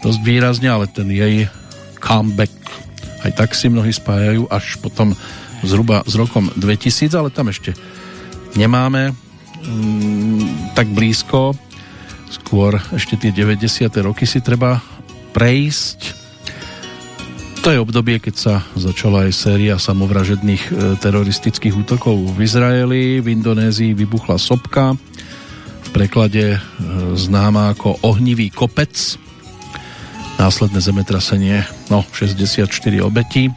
dosť výrazne, ale ten jej comeback aj tak si mnohí spájajú až potom zhruba s rokom 2000, ale tam ešte nemáme mm, tak blízko skôr ešte tie 90. roky si treba prejsť. To je obdobie, keď sa začala aj séria samovražedných e, teroristických útokov v Izraeli, v Indonézii vybuchla sopka, v preklade e, známa ako ohnivý kopec, následné zemetrasenie, no 64 obetí,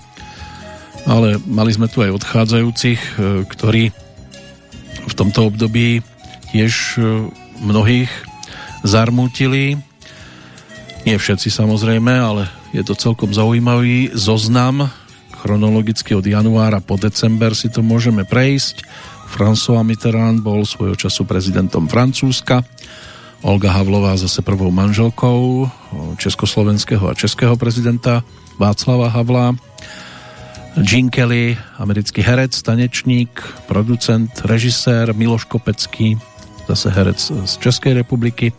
ale mali sme tu aj odchádzajúcich, e, ktorí v tomto období tiež mnohých zarmútili. Nie všetci samozrejme, ale je to celkom zaujímavý zoznam. Chronologicky od januára po december si to môžeme prejsť. François Mitterrand bol svojho času prezidentom Francúzska. Olga Havlová zase prvou manželkou československého a českého prezidenta Václava Havla. Gene Kelly, americký herec, tanečník, producent, režisér Miloš Kopecký, zase herec z Českej republiky,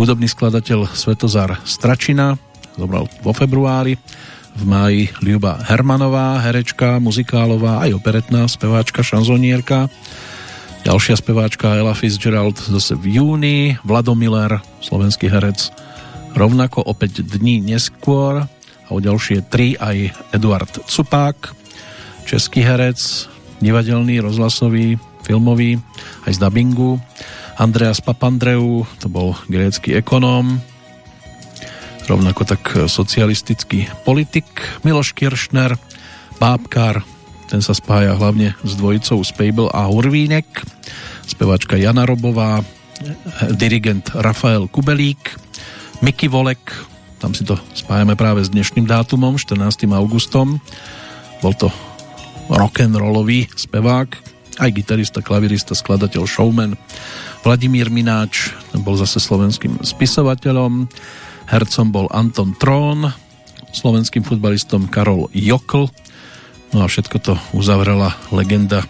hudobný skladateľ Svetozar Stračina, zomrel vo februári, v máji Ľuba Hermanová, herečka, muzikálová, aj operetná speváčka, šanzonierka, ďalšia speváčka Ella Fitzgerald zase v júni, Vlado Miller, slovenský herec, rovnako opäť dní neskôr. A o ďalšie tri aj Eduard Cupák, český herec, divadelný, rozhlasový, filmový, aj z dubbingu. Andreas Papandreou, to bol grécky ekonóm, rovnako tak socialistický politik. Miloš Kiršner, bábkár, ten sa spája hlavne s dvojicou Spejbel a Hurvínek, speváčka Jana Robová, dirigent Rafael Kubelík, Miky Volek, tam si to spájame práve s dnešným dátumom, 14. augustom. Bol to rock'n'rollový spevák, aj gitarista, klavirista, skladateľ, showman. Vladimír Mináč bol zase slovenským spisovateľom, hercom bol Anton Trón, slovenským futbalistom Karol Jokl, no a všetko to uzavrela legenda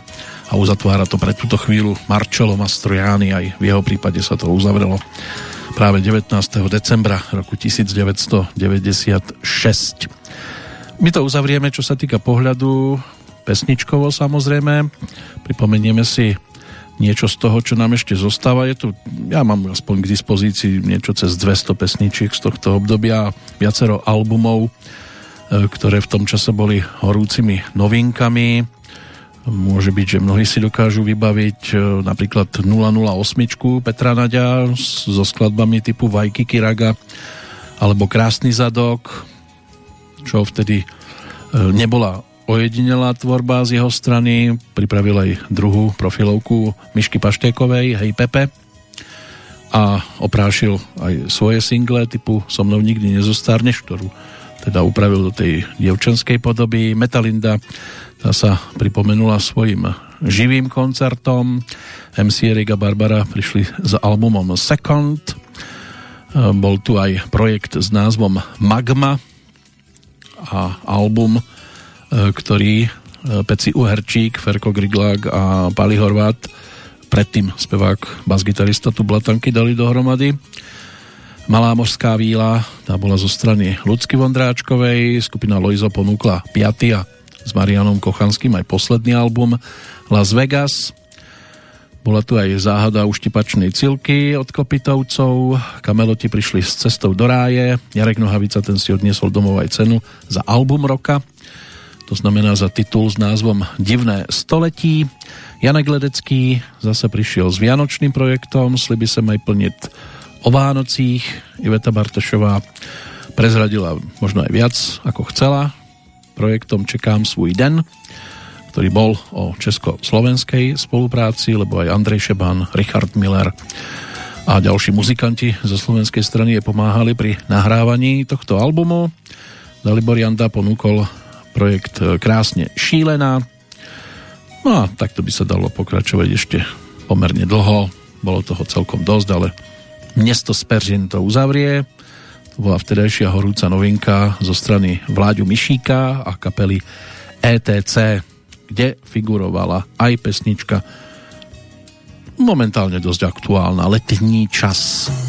a uzatvára to pre túto chvíľu Marcello Mastroianni, aj v jeho prípade sa to uzavrelo práve 19. decembra roku 1996. My to uzavrieme, čo sa týka pohľadu pesničkovo samozrejme. Pripomenieme si niečo z toho, čo nám ešte zostáva. Je tu, ja mám aspoň k dispozícii niečo cez 200 pesničiek z tohto obdobia, viacero albumov, e, ktoré v tom čase boli horúcimi novinkami. Môže byť, že mnohí si dokážu vybaviť e, napríklad 008 Petra Nadia so skladbami typu Vajky Kiraga alebo Krásny zadok, čo vtedy e, nebola ojedinelá tvorba z jeho strany. Pripravil aj druhú profilovku Myšky Paštékovej, Hej Pepe a oprášil aj svoje single typu So mnou nikdy nezostárneš, ktorú teda upravil do tej dievčenskej podoby. Metalinda tá sa pripomenula svojim živým koncertom. MC Erik a Barbara prišli s albumom Second. Bol tu aj projekt s názvom Magma a album E, ktorý Peci Uherčík, Ferko Griglák a Pali Horvát predtým spevák, bas-gitarista tu Blatanky dali dohromady. Malá mořská víla, tá bola zo strany Lucky Vondráčkovej, skupina Loizo ponúkla 5. a s Marianom Kochanským aj posledný album Las Vegas. Bola tu aj záhada uštipačnej cilky od Kopitovcov, Kameloti prišli s cestou do ráje, Jarek Nohavica ten si odniesol domov aj cenu za album roka, to znamená za titul s názvom Divné století. Janek Ledecký zase prišiel s Vianočným projektom, sliby sa aj plniť o Vánocích. Iveta Bartošová prezradila možno aj viac ako chcela. Projektom Čekám svůj den ktorý bol o česko-slovenskej spolupráci, lebo aj Andrej Šeban, Richard Miller a ďalší muzikanti zo slovenskej strany je pomáhali pri nahrávaní tohto albumu. Dalibor Janda ponúkol projekt Krásne šílená. No a takto by sa dalo pokračovať ešte pomerne dlho. Bolo toho celkom dosť, ale Mesto z Peržin to uzavrie. To bola vtedajšia horúca novinka zo strany Vláďu Mišíka a kapely ETC kde figurovala aj pesnička momentálne dosť aktuálna Letní čas. Sedíš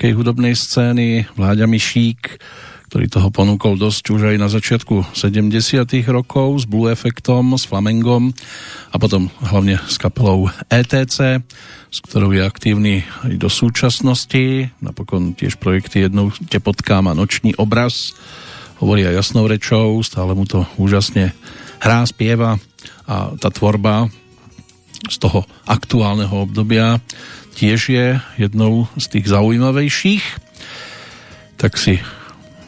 českej hudobnej scény Vláďa Mišík, ktorý toho ponúkol dosť už aj na začiatku 70 rokov s Blue Effectom, s Flamengom a potom hlavne s kapelou ETC, s ktorou je aktívny aj do súčasnosti. Napokon tiež projekty Jednou te potkám a Nočný obraz hovorí aj jasnou rečou, stále mu to úžasne hrá, spieva a tá tvorba z toho aktuálneho obdobia tiež je jednou z tých zaujímavejších. Tak si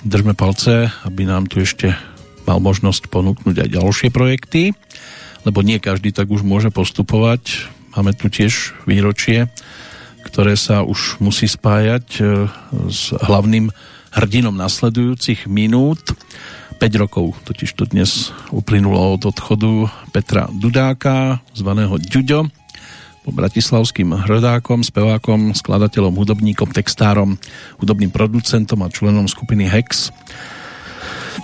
držme palce, aby nám tu ešte mal možnosť ponúknuť aj ďalšie projekty, lebo nie každý tak už môže postupovať. Máme tu tiež výročie, ktoré sa už musí spájať e, s hlavným hrdinom nasledujúcich minút. 5 rokov totiž to dnes uplynulo od odchodu Petra Dudáka, zvaného Ďuďo, bratislavským hrodákom, spevákom, skladateľom, hudobníkom, textárom, hudobným producentom a členom skupiny Hex.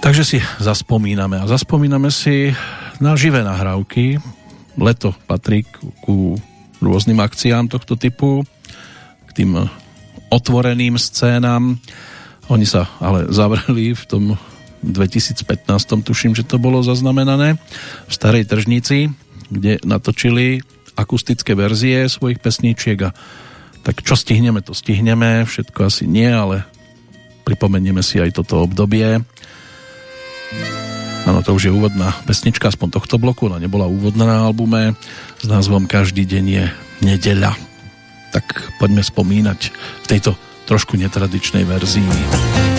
Takže si zaspomíname a zaspomíname si na živé nahrávky. Leto patrí ku rôznym akciám tohto typu, k tým otvoreným scénám. Oni sa ale zavreli v tom 2015, tuším, že to bolo zaznamenané, v Starej Tržnici, kde natočili akustické verzie svojich pesníčiek a tak čo stihneme, to stihneme, všetko asi nie, ale pripomenieme si aj toto obdobie. Áno, to už je úvodná pesnička aspoň tohto bloku, ona nebola úvodná na albume s názvom Každý deň je nedeľa. Tak poďme spomínať v tejto trošku netradičnej verzii.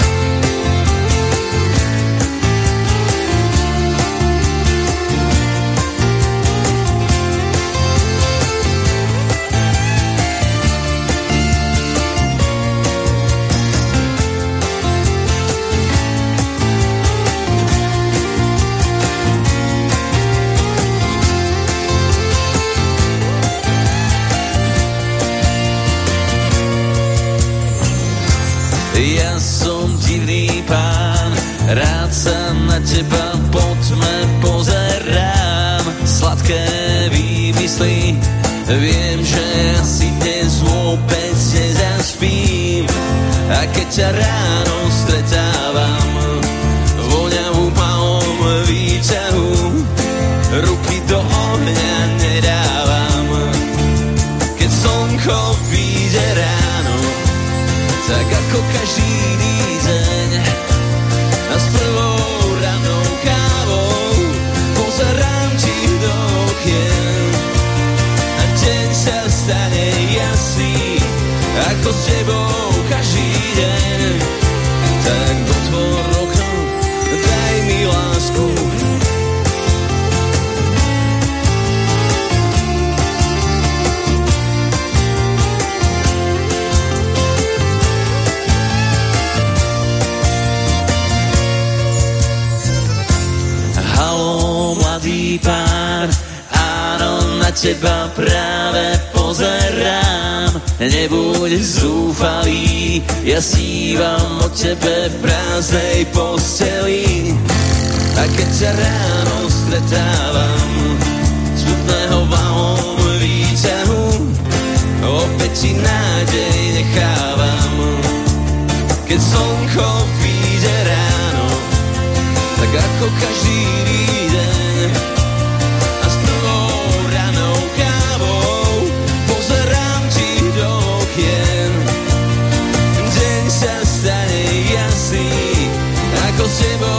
Teba po tme pozerám. Sladké výmysly Viem, že asi dnes vôbec nezaspím. A keď ťa ráno teba práve pozerám, nebuď zúfalý, ja snívam o tebe v prázdnej posteli. A keď ťa ráno stretávam, smutného valom výťahu, opäť ti nádej nechávam. Keď slnko vyjde ráno, tak ako každý s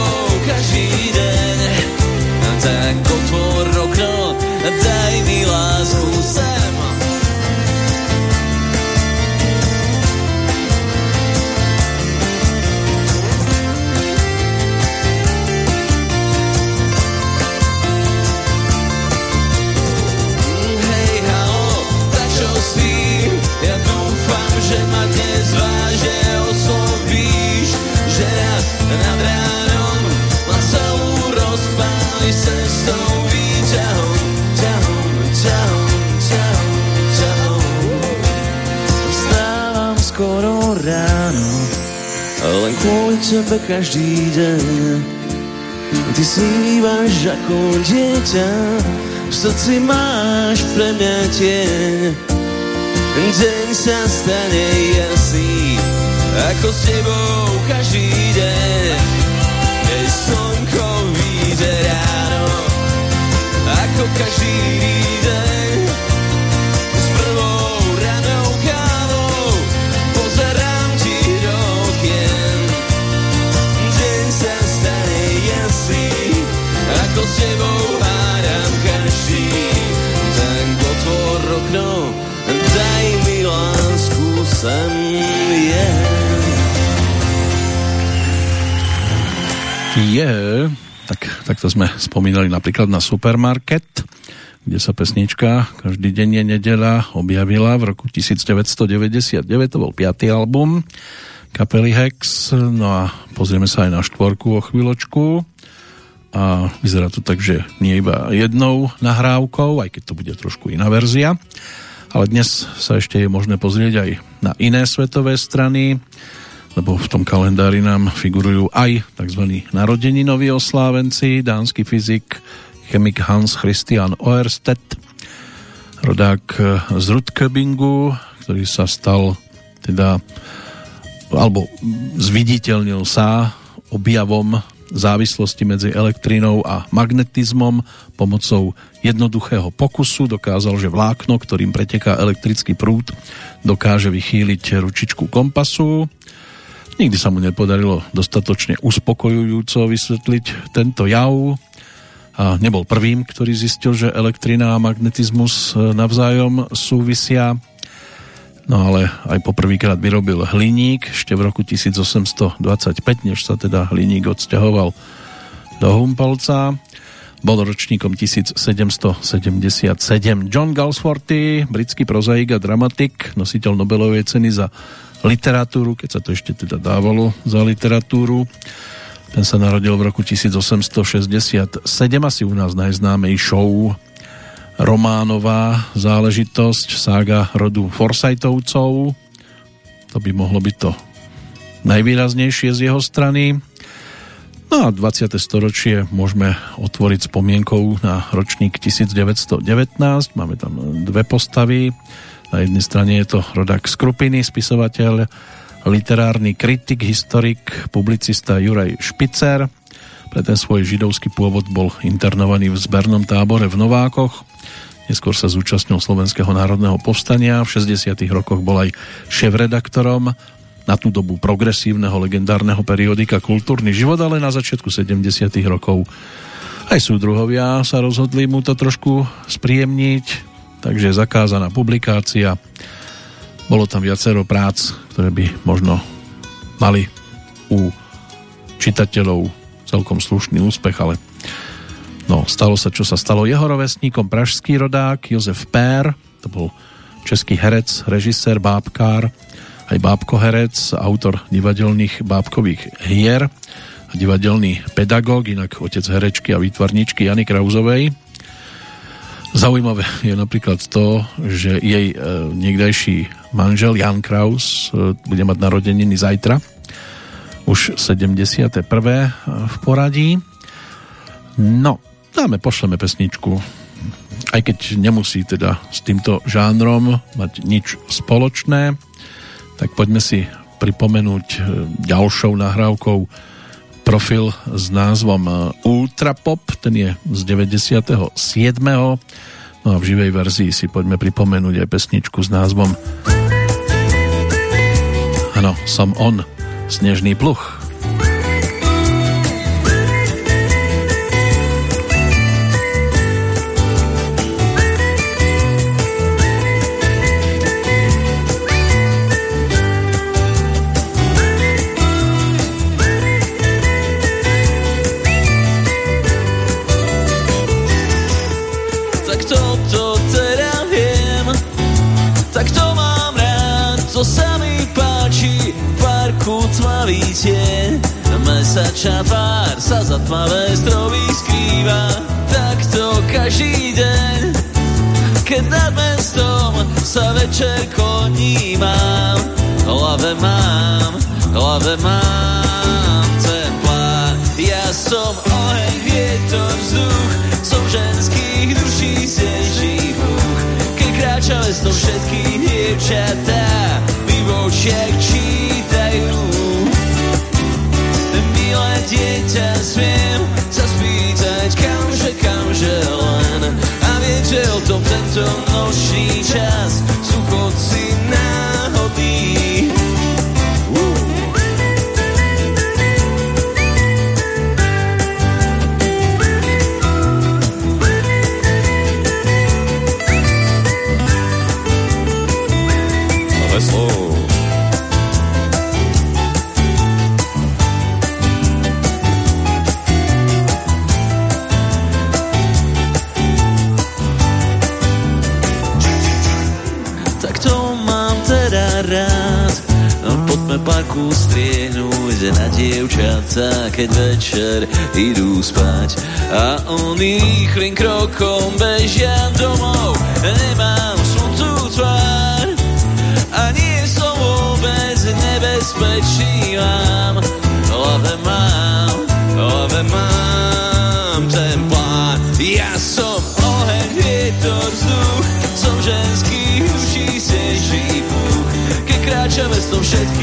skoro ráno, len kvôli tebe každý deň. Ty snívaš ako dieťa, v srdci máš pre mňa tieň. Deň sa stane jasný, ako s tebou každý deň. Keď slnko vyjde ráno, ako každý deň. s tebou takto sme spomínali napríklad na supermarket, kde sa pesnička Každý deň je nedela objavila v roku 1999, to bol piatý album kapely Hex, no a pozrieme sa aj na štvorku o chvíľočku a vyzerá to tak, že nie iba jednou nahrávkou, aj keď to bude trošku iná verzia, ale dnes sa ešte je možné pozrieť aj na iné svetové strany, lebo v tom kalendári nám figurujú aj tzv. narodeninoví oslávenci, dánsky fyzik, chemik Hans Christian Oersted, rodák z Rudköbingu, ktorý sa stal teda alebo zviditeľnil sa objavom závislosti medzi elektrínou a magnetizmom pomocou jednoduchého pokusu dokázal, že vlákno, ktorým preteká elektrický prúd, dokáže vychýliť ručičku kompasu Nikdy sa mu nepodarilo dostatočne uspokojujúco vysvetliť tento jav a nebol prvým, ktorý zistil, že elektrina a magnetizmus navzájom súvisia. No ale aj poprvýkrát vyrobil hliník ešte v roku 1825, než sa teda hliník odsťahoval do Humpolca. Bol ročníkom 1777. John Galsworthy, britský prozaik a dramatik, nositeľ Nobelovej ceny za literatúru, keď sa to ešte teda dávalo za literatúru. Ten sa narodil v roku 1867, asi u nás najznámejšou románová záležitosť, sága rodu Forsytovcov. To by mohlo byť to najvýraznejšie z jeho strany. No a 20. storočie môžeme otvoriť spomienkou na ročník 1919. Máme tam dve postavy. Na jednej strane je to rodák Skrupiny, spisovateľ, literárny kritik, historik, publicista Juraj Špicer. Pre ten svoj židovský pôvod bol internovaný v zbernom tábore v Novákoch. Neskôr sa zúčastnil Slovenského národného povstania. V 60. rokoch bol aj šéf-redaktorom na tú dobu progresívneho legendárneho periodika Kultúrny život, ale na začiatku 70. rokov aj súdruhovia sa rozhodli mu to trošku spríjemniť takže zakázaná publikácia. Bolo tam viacero prác, ktoré by možno mali u čitateľov celkom slušný úspech, ale no, stalo sa, čo sa stalo. Jeho rovesníkom pražský rodák Jozef Pér, to bol český herec, režisér, bábkár, aj bábkoherec, autor divadelných bábkových hier a divadelný pedagóg, inak otec herečky a výtvarničky Jany Krauzovej Zaujímavé je napríklad to, že jej e, niekdajší manžel Jan Kraus e, bude mať narodeniny zajtra, už 71. v poradí. No, dáme, pošleme pesničku, aj keď nemusí teda s týmto žánrom mať nič spoločné, tak poďme si pripomenúť e, ďalšou nahrávkou profil s názvom e, Ultrapop, ten je z 97. No a v živej verzii si poďme pripomenúť aj pesničku s názvom Áno, som on, Snežný pluch. Mesačná tvár sa za tmavé stromy skrýva. Takto každý deň Keď nad mestom sa večer koní mám. Hlave mám, hlave mám teplá Ja som oheň, vietor, vzduch Som ženských duší snežný búch Keď kráča mestom všetky dievčatá v očiach čítajú dieťa, smiem sa spýtať, kamže, kamže len. A viete o tom tento nočný čas, sú chodci náhody. Dievčatá, keď večer idú spať. A oni rýchlým krokom bežia domov, nemám smutnú tvár. A nie som vôbec nebezpečný, mám, love mám, love mám ten plán. Ja som oheň, vietor, vzduch, som ženský, uší snežný púch. Keď kráčame s tom všetky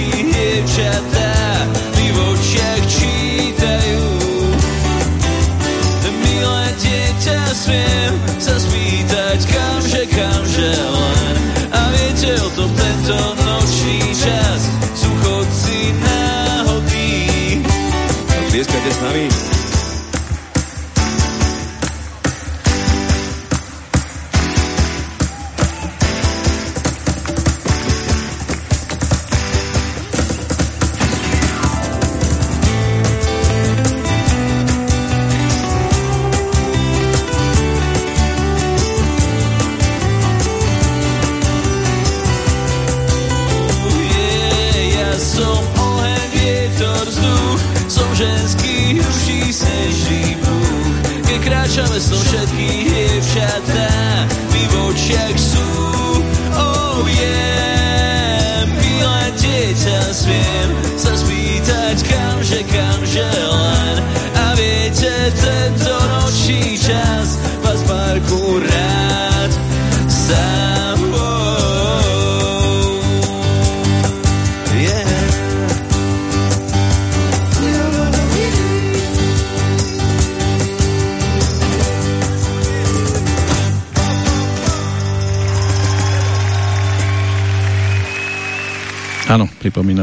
kamže, kamže len. A viete o tom tento nočný čas, sú chodci náhody. Tlieskajte s nami.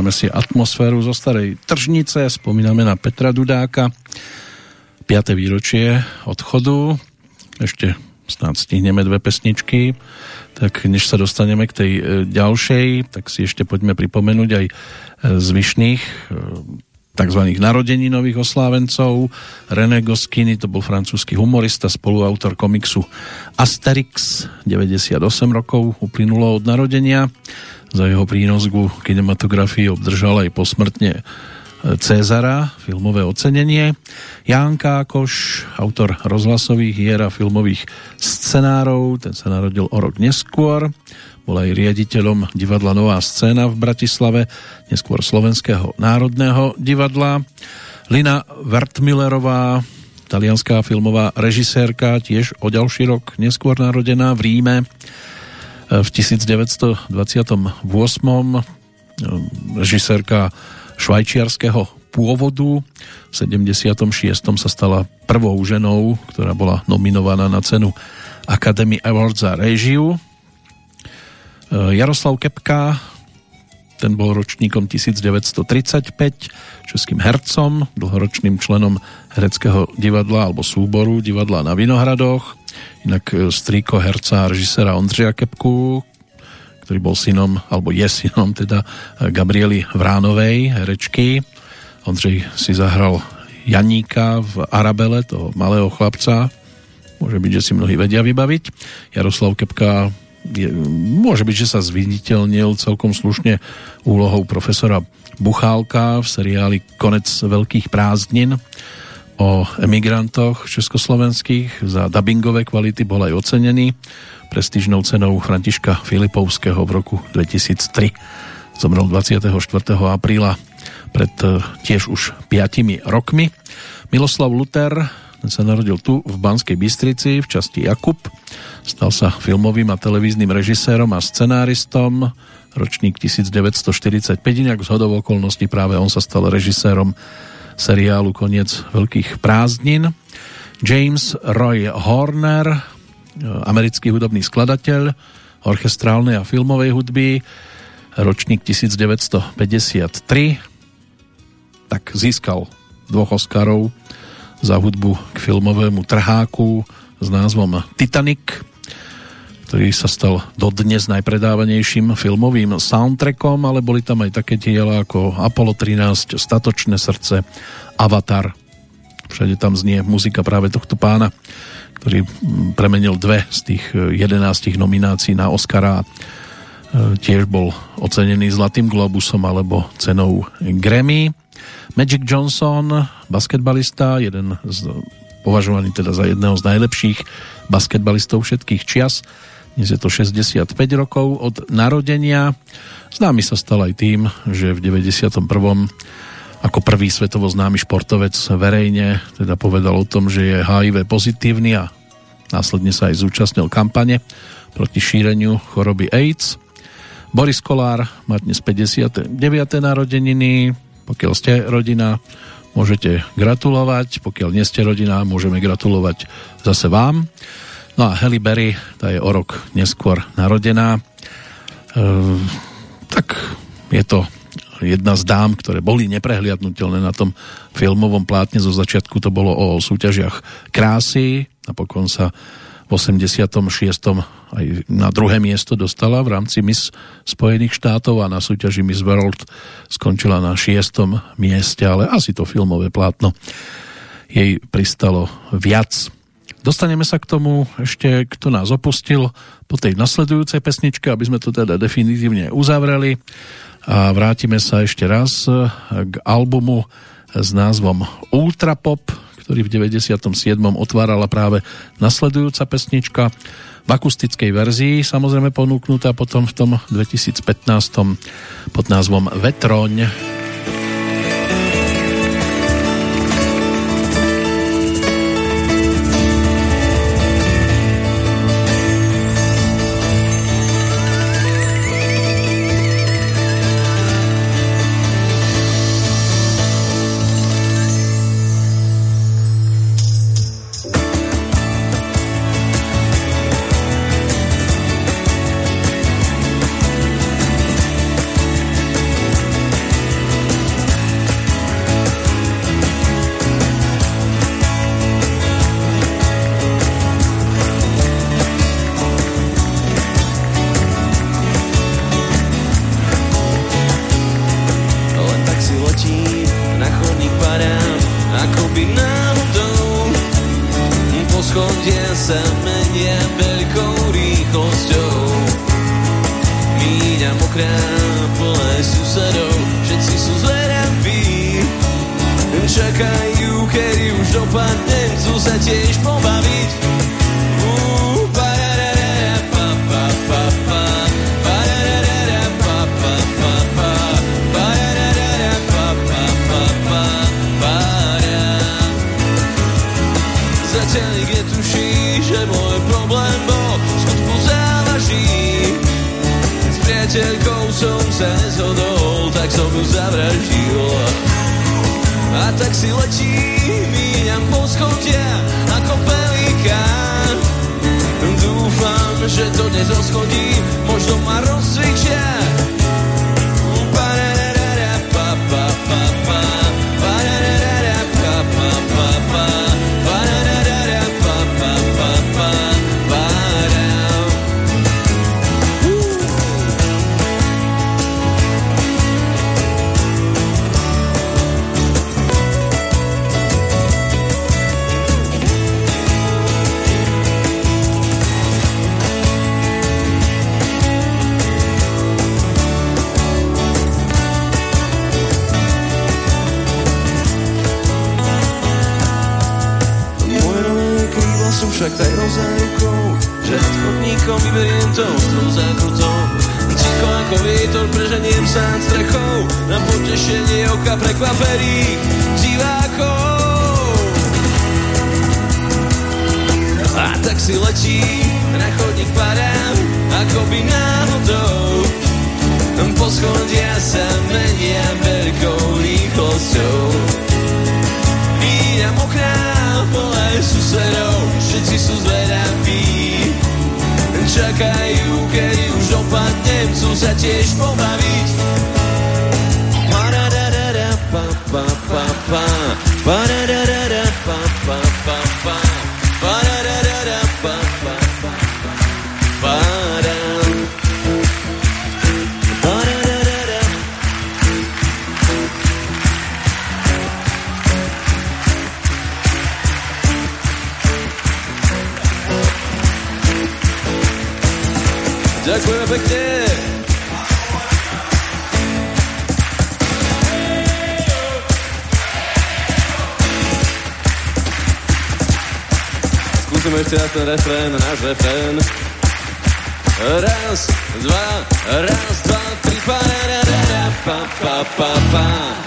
Pripomíname si atmosféru zo starej tržnice, spomíname na Petra Dudáka, 5. výročie odchodu, ešte snáď stihneme dve pesničky, tak než sa dostaneme k tej e, ďalšej, tak si ešte poďme pripomenúť aj e, zvyšných e, tzv. narodeninových oslávencov. René Goscinny, to bol francúzsky humorista, spoluautor komiksu Asterix, 98 rokov uplynulo od narodenia. Za jeho prínos ku kinematografii obdržal aj posmrtne Cezara, filmové ocenenie. Ján Kákoš, autor rozhlasových hier a filmových scenárov, ten sa narodil o rok neskôr. Bol aj riaditeľom divadla Nová scéna v Bratislave, neskôr Slovenského národného divadla. Lina Wertmillerová, talianská filmová režisérka, tiež o ďalší rok neskôr narodená v Ríme v 1928. Režisérka švajčiarského pôvodu. V 76. sa stala prvou ženou, ktorá bola nominovaná na cenu Academy Awards za režiu. Jaroslav Kepka, ten bol ročníkom 1935, českým hercom, dlhoročným členom hereckého divadla alebo súboru divadla na Vinohradoch. Inak strýko herca a režisera Ondřeja Kepku, ktorý bol synom, alebo je synom teda Gabriely Vránovej, herečky. Ondřej si zahral Janíka v Arabele, toho malého chlapca. Môže byť, že si mnohí vedia vybaviť. Jaroslav Kepka je, môže byť, že sa zviditeľnil celkom slušne úlohou profesora Buchálka v seriáli Konec veľkých prázdnin o emigrantoch československých. Za dubbingové kvality bol aj ocenený prestížnou cenou Františka Filipovského v roku 2003. Zomrel 24. apríla pred tiež už 5 rokmi. Miloslav Luther ten sa narodil tu v Banskej Bystrici v časti Jakub. Stal sa filmovým a televíznym režisérom a scenáristom. Ročník 1945, inak z hodov okolností práve on sa stal režisérom seriálu Koniec veľkých prázdnin. James Roy Horner, americký hudobný skladateľ orchestrálnej a filmovej hudby, ročník 1953, tak získal dvoch Oscarov za hudbu k filmovému trháku s názvom Titanic, ktorý sa stal dodnes najpredávanejším filmovým soundtrackom, ale boli tam aj také diela ako Apollo 13, Statočné srdce, Avatar. Všade tam znie muzika práve tohto pána, ktorý premenil dve z tých 11 nominácií na Oscara tiež bol ocenený Zlatým Globusom alebo cenou Grammy. Magic Johnson, basketbalista, jeden z, považovaný teda za jedného z najlepších basketbalistov všetkých čias. Dnes je to 65 rokov od narodenia. Známy sa stal aj tým, že v 91. ako prvý svetovo známy športovec verejne teda povedal o tom, že je HIV pozitívny a následne sa aj zúčastnil kampane proti šíreniu choroby AIDS. Boris Kolár má dnes 59. narodeniny. Pokiaľ ste rodina, môžete gratulovať. Pokiaľ nie ste rodina, môžeme gratulovať zase vám. No a Halle Berry, tá je o rok neskôr narodená. E, tak je to jedna z dám, ktoré boli neprehliadnutelné na tom filmovom plátne. Zo začiatku to bolo o súťažiach krásy, napokon sa v 86. aj na druhé miesto dostala v rámci Miss Spojených štátov a na súťaži Miss World skončila na šiestom mieste, ale asi to filmové plátno jej pristalo viac. Dostaneme sa k tomu ešte, kto nás opustil po tej nasledujúcej pesničke, aby sme to teda definitívne uzavreli a vrátime sa ešte raz k albumu s názvom Ultrapop, ktorý v 97. otvárala práve nasledujúca pesnička v akustickej verzii, samozrejme ponúknutá potom v tom 2015. pod názvom Vetroň. Ďakujeme raz, dva, tri, pa, ra, ra, ra, pa, pa, pa, pa,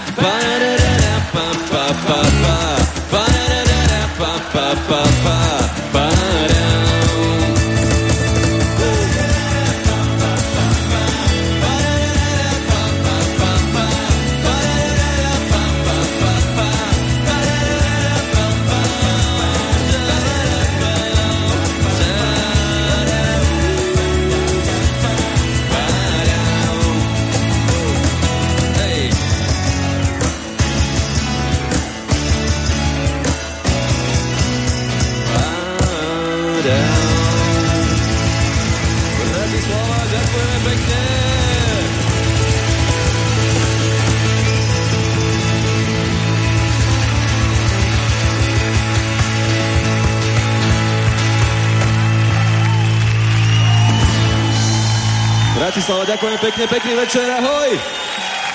pekne, pekný večer, ahoj!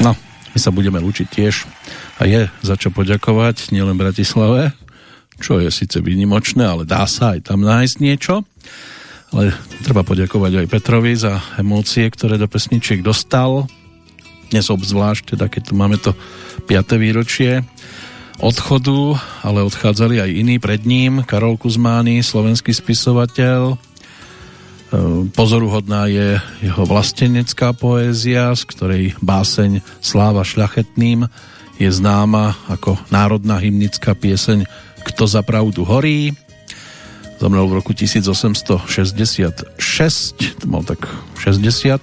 No, my sa budeme lúčiť tiež a je za čo poďakovať nielen Bratislave, čo je síce výnimočné, ale dá sa aj tam nájsť niečo. Ale treba poďakovať aj Petrovi za emócie, ktoré do pesničiek dostal. Dnes obzvlášť, teda keď tu máme to 5. výročie odchodu, ale odchádzali aj iní pred ním. Karol Kuzmány, slovenský spisovateľ. Pozoruhodná je jeho vlastenecká poézia, z ktorej báseň Sláva šľachetným je známa ako národná hymnická pieseň Kto za pravdu horí. Zomrel v roku 1866, to mal tak 60.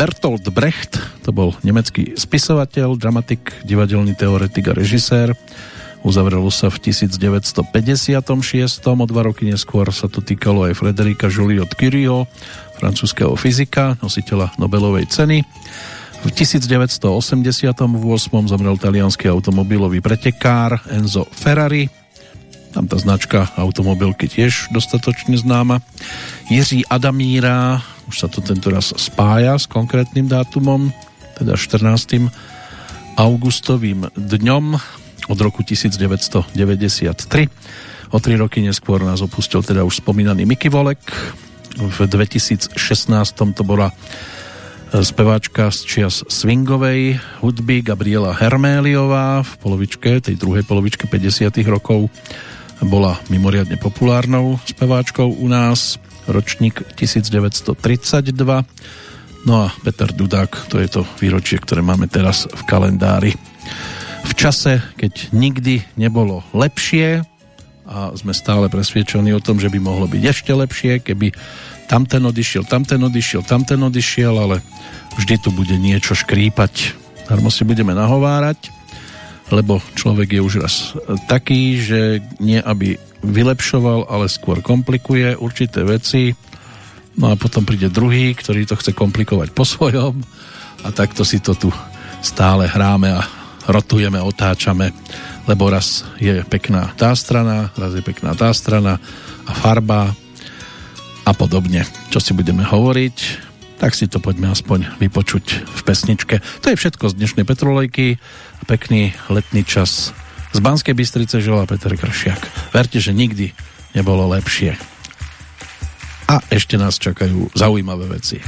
Bertolt Brecht, to bol nemecký spisovateľ, dramatik, divadelný teoretik a režisér. Uzavrelo sa v 1956. O dva roky neskôr sa to týkalo aj Frederika Joliot Curie, francúzského fyzika, nositeľa Nobelovej ceny. V 1988 zomrel talianský automobilový pretekár Enzo Ferrari. Tam tá značka automobilky tiež dostatočne známa. Jiří Adamíra, už sa to tento raz spája s konkrétnym dátumom, teda 14. augustovým dňom od roku 1993. O tri roky neskôr nás opustil teda už spomínaný Miky Volek. V 2016 to bola speváčka z čias swingovej hudby Gabriela Herméliová v polovičke, tej druhej polovičke 50 rokov bola mimoriadne populárnou speváčkou u nás ročník 1932 no a Peter Dudák to je to výročie, ktoré máme teraz v kalendári v čase, keď nikdy nebolo lepšie a sme stále presviečení o tom, že by mohlo byť ešte lepšie, keby tamten odišiel, tamten odišiel, tamten odišiel, ale vždy tu bude niečo škrípať. Darmo si budeme nahovárať, lebo človek je už raz taký, že nie aby vylepšoval, ale skôr komplikuje určité veci. No a potom príde druhý, ktorý to chce komplikovať po svojom a takto si to tu stále hráme a rotujeme, otáčame, lebo raz je pekná tá strana, raz je pekná tá strana a farba a podobne. Čo si budeme hovoriť, tak si to poďme aspoň vypočuť v pesničke. To je všetko z dnešnej Petrolejky. Pekný letný čas z Banskej Bystrice želá Peter Kršiak. Verte, že nikdy nebolo lepšie. A ešte nás čakajú zaujímavé veci.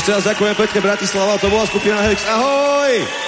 ešte raz ďakujem pekne Bratislava, to bola skupina Helix. Ahoj!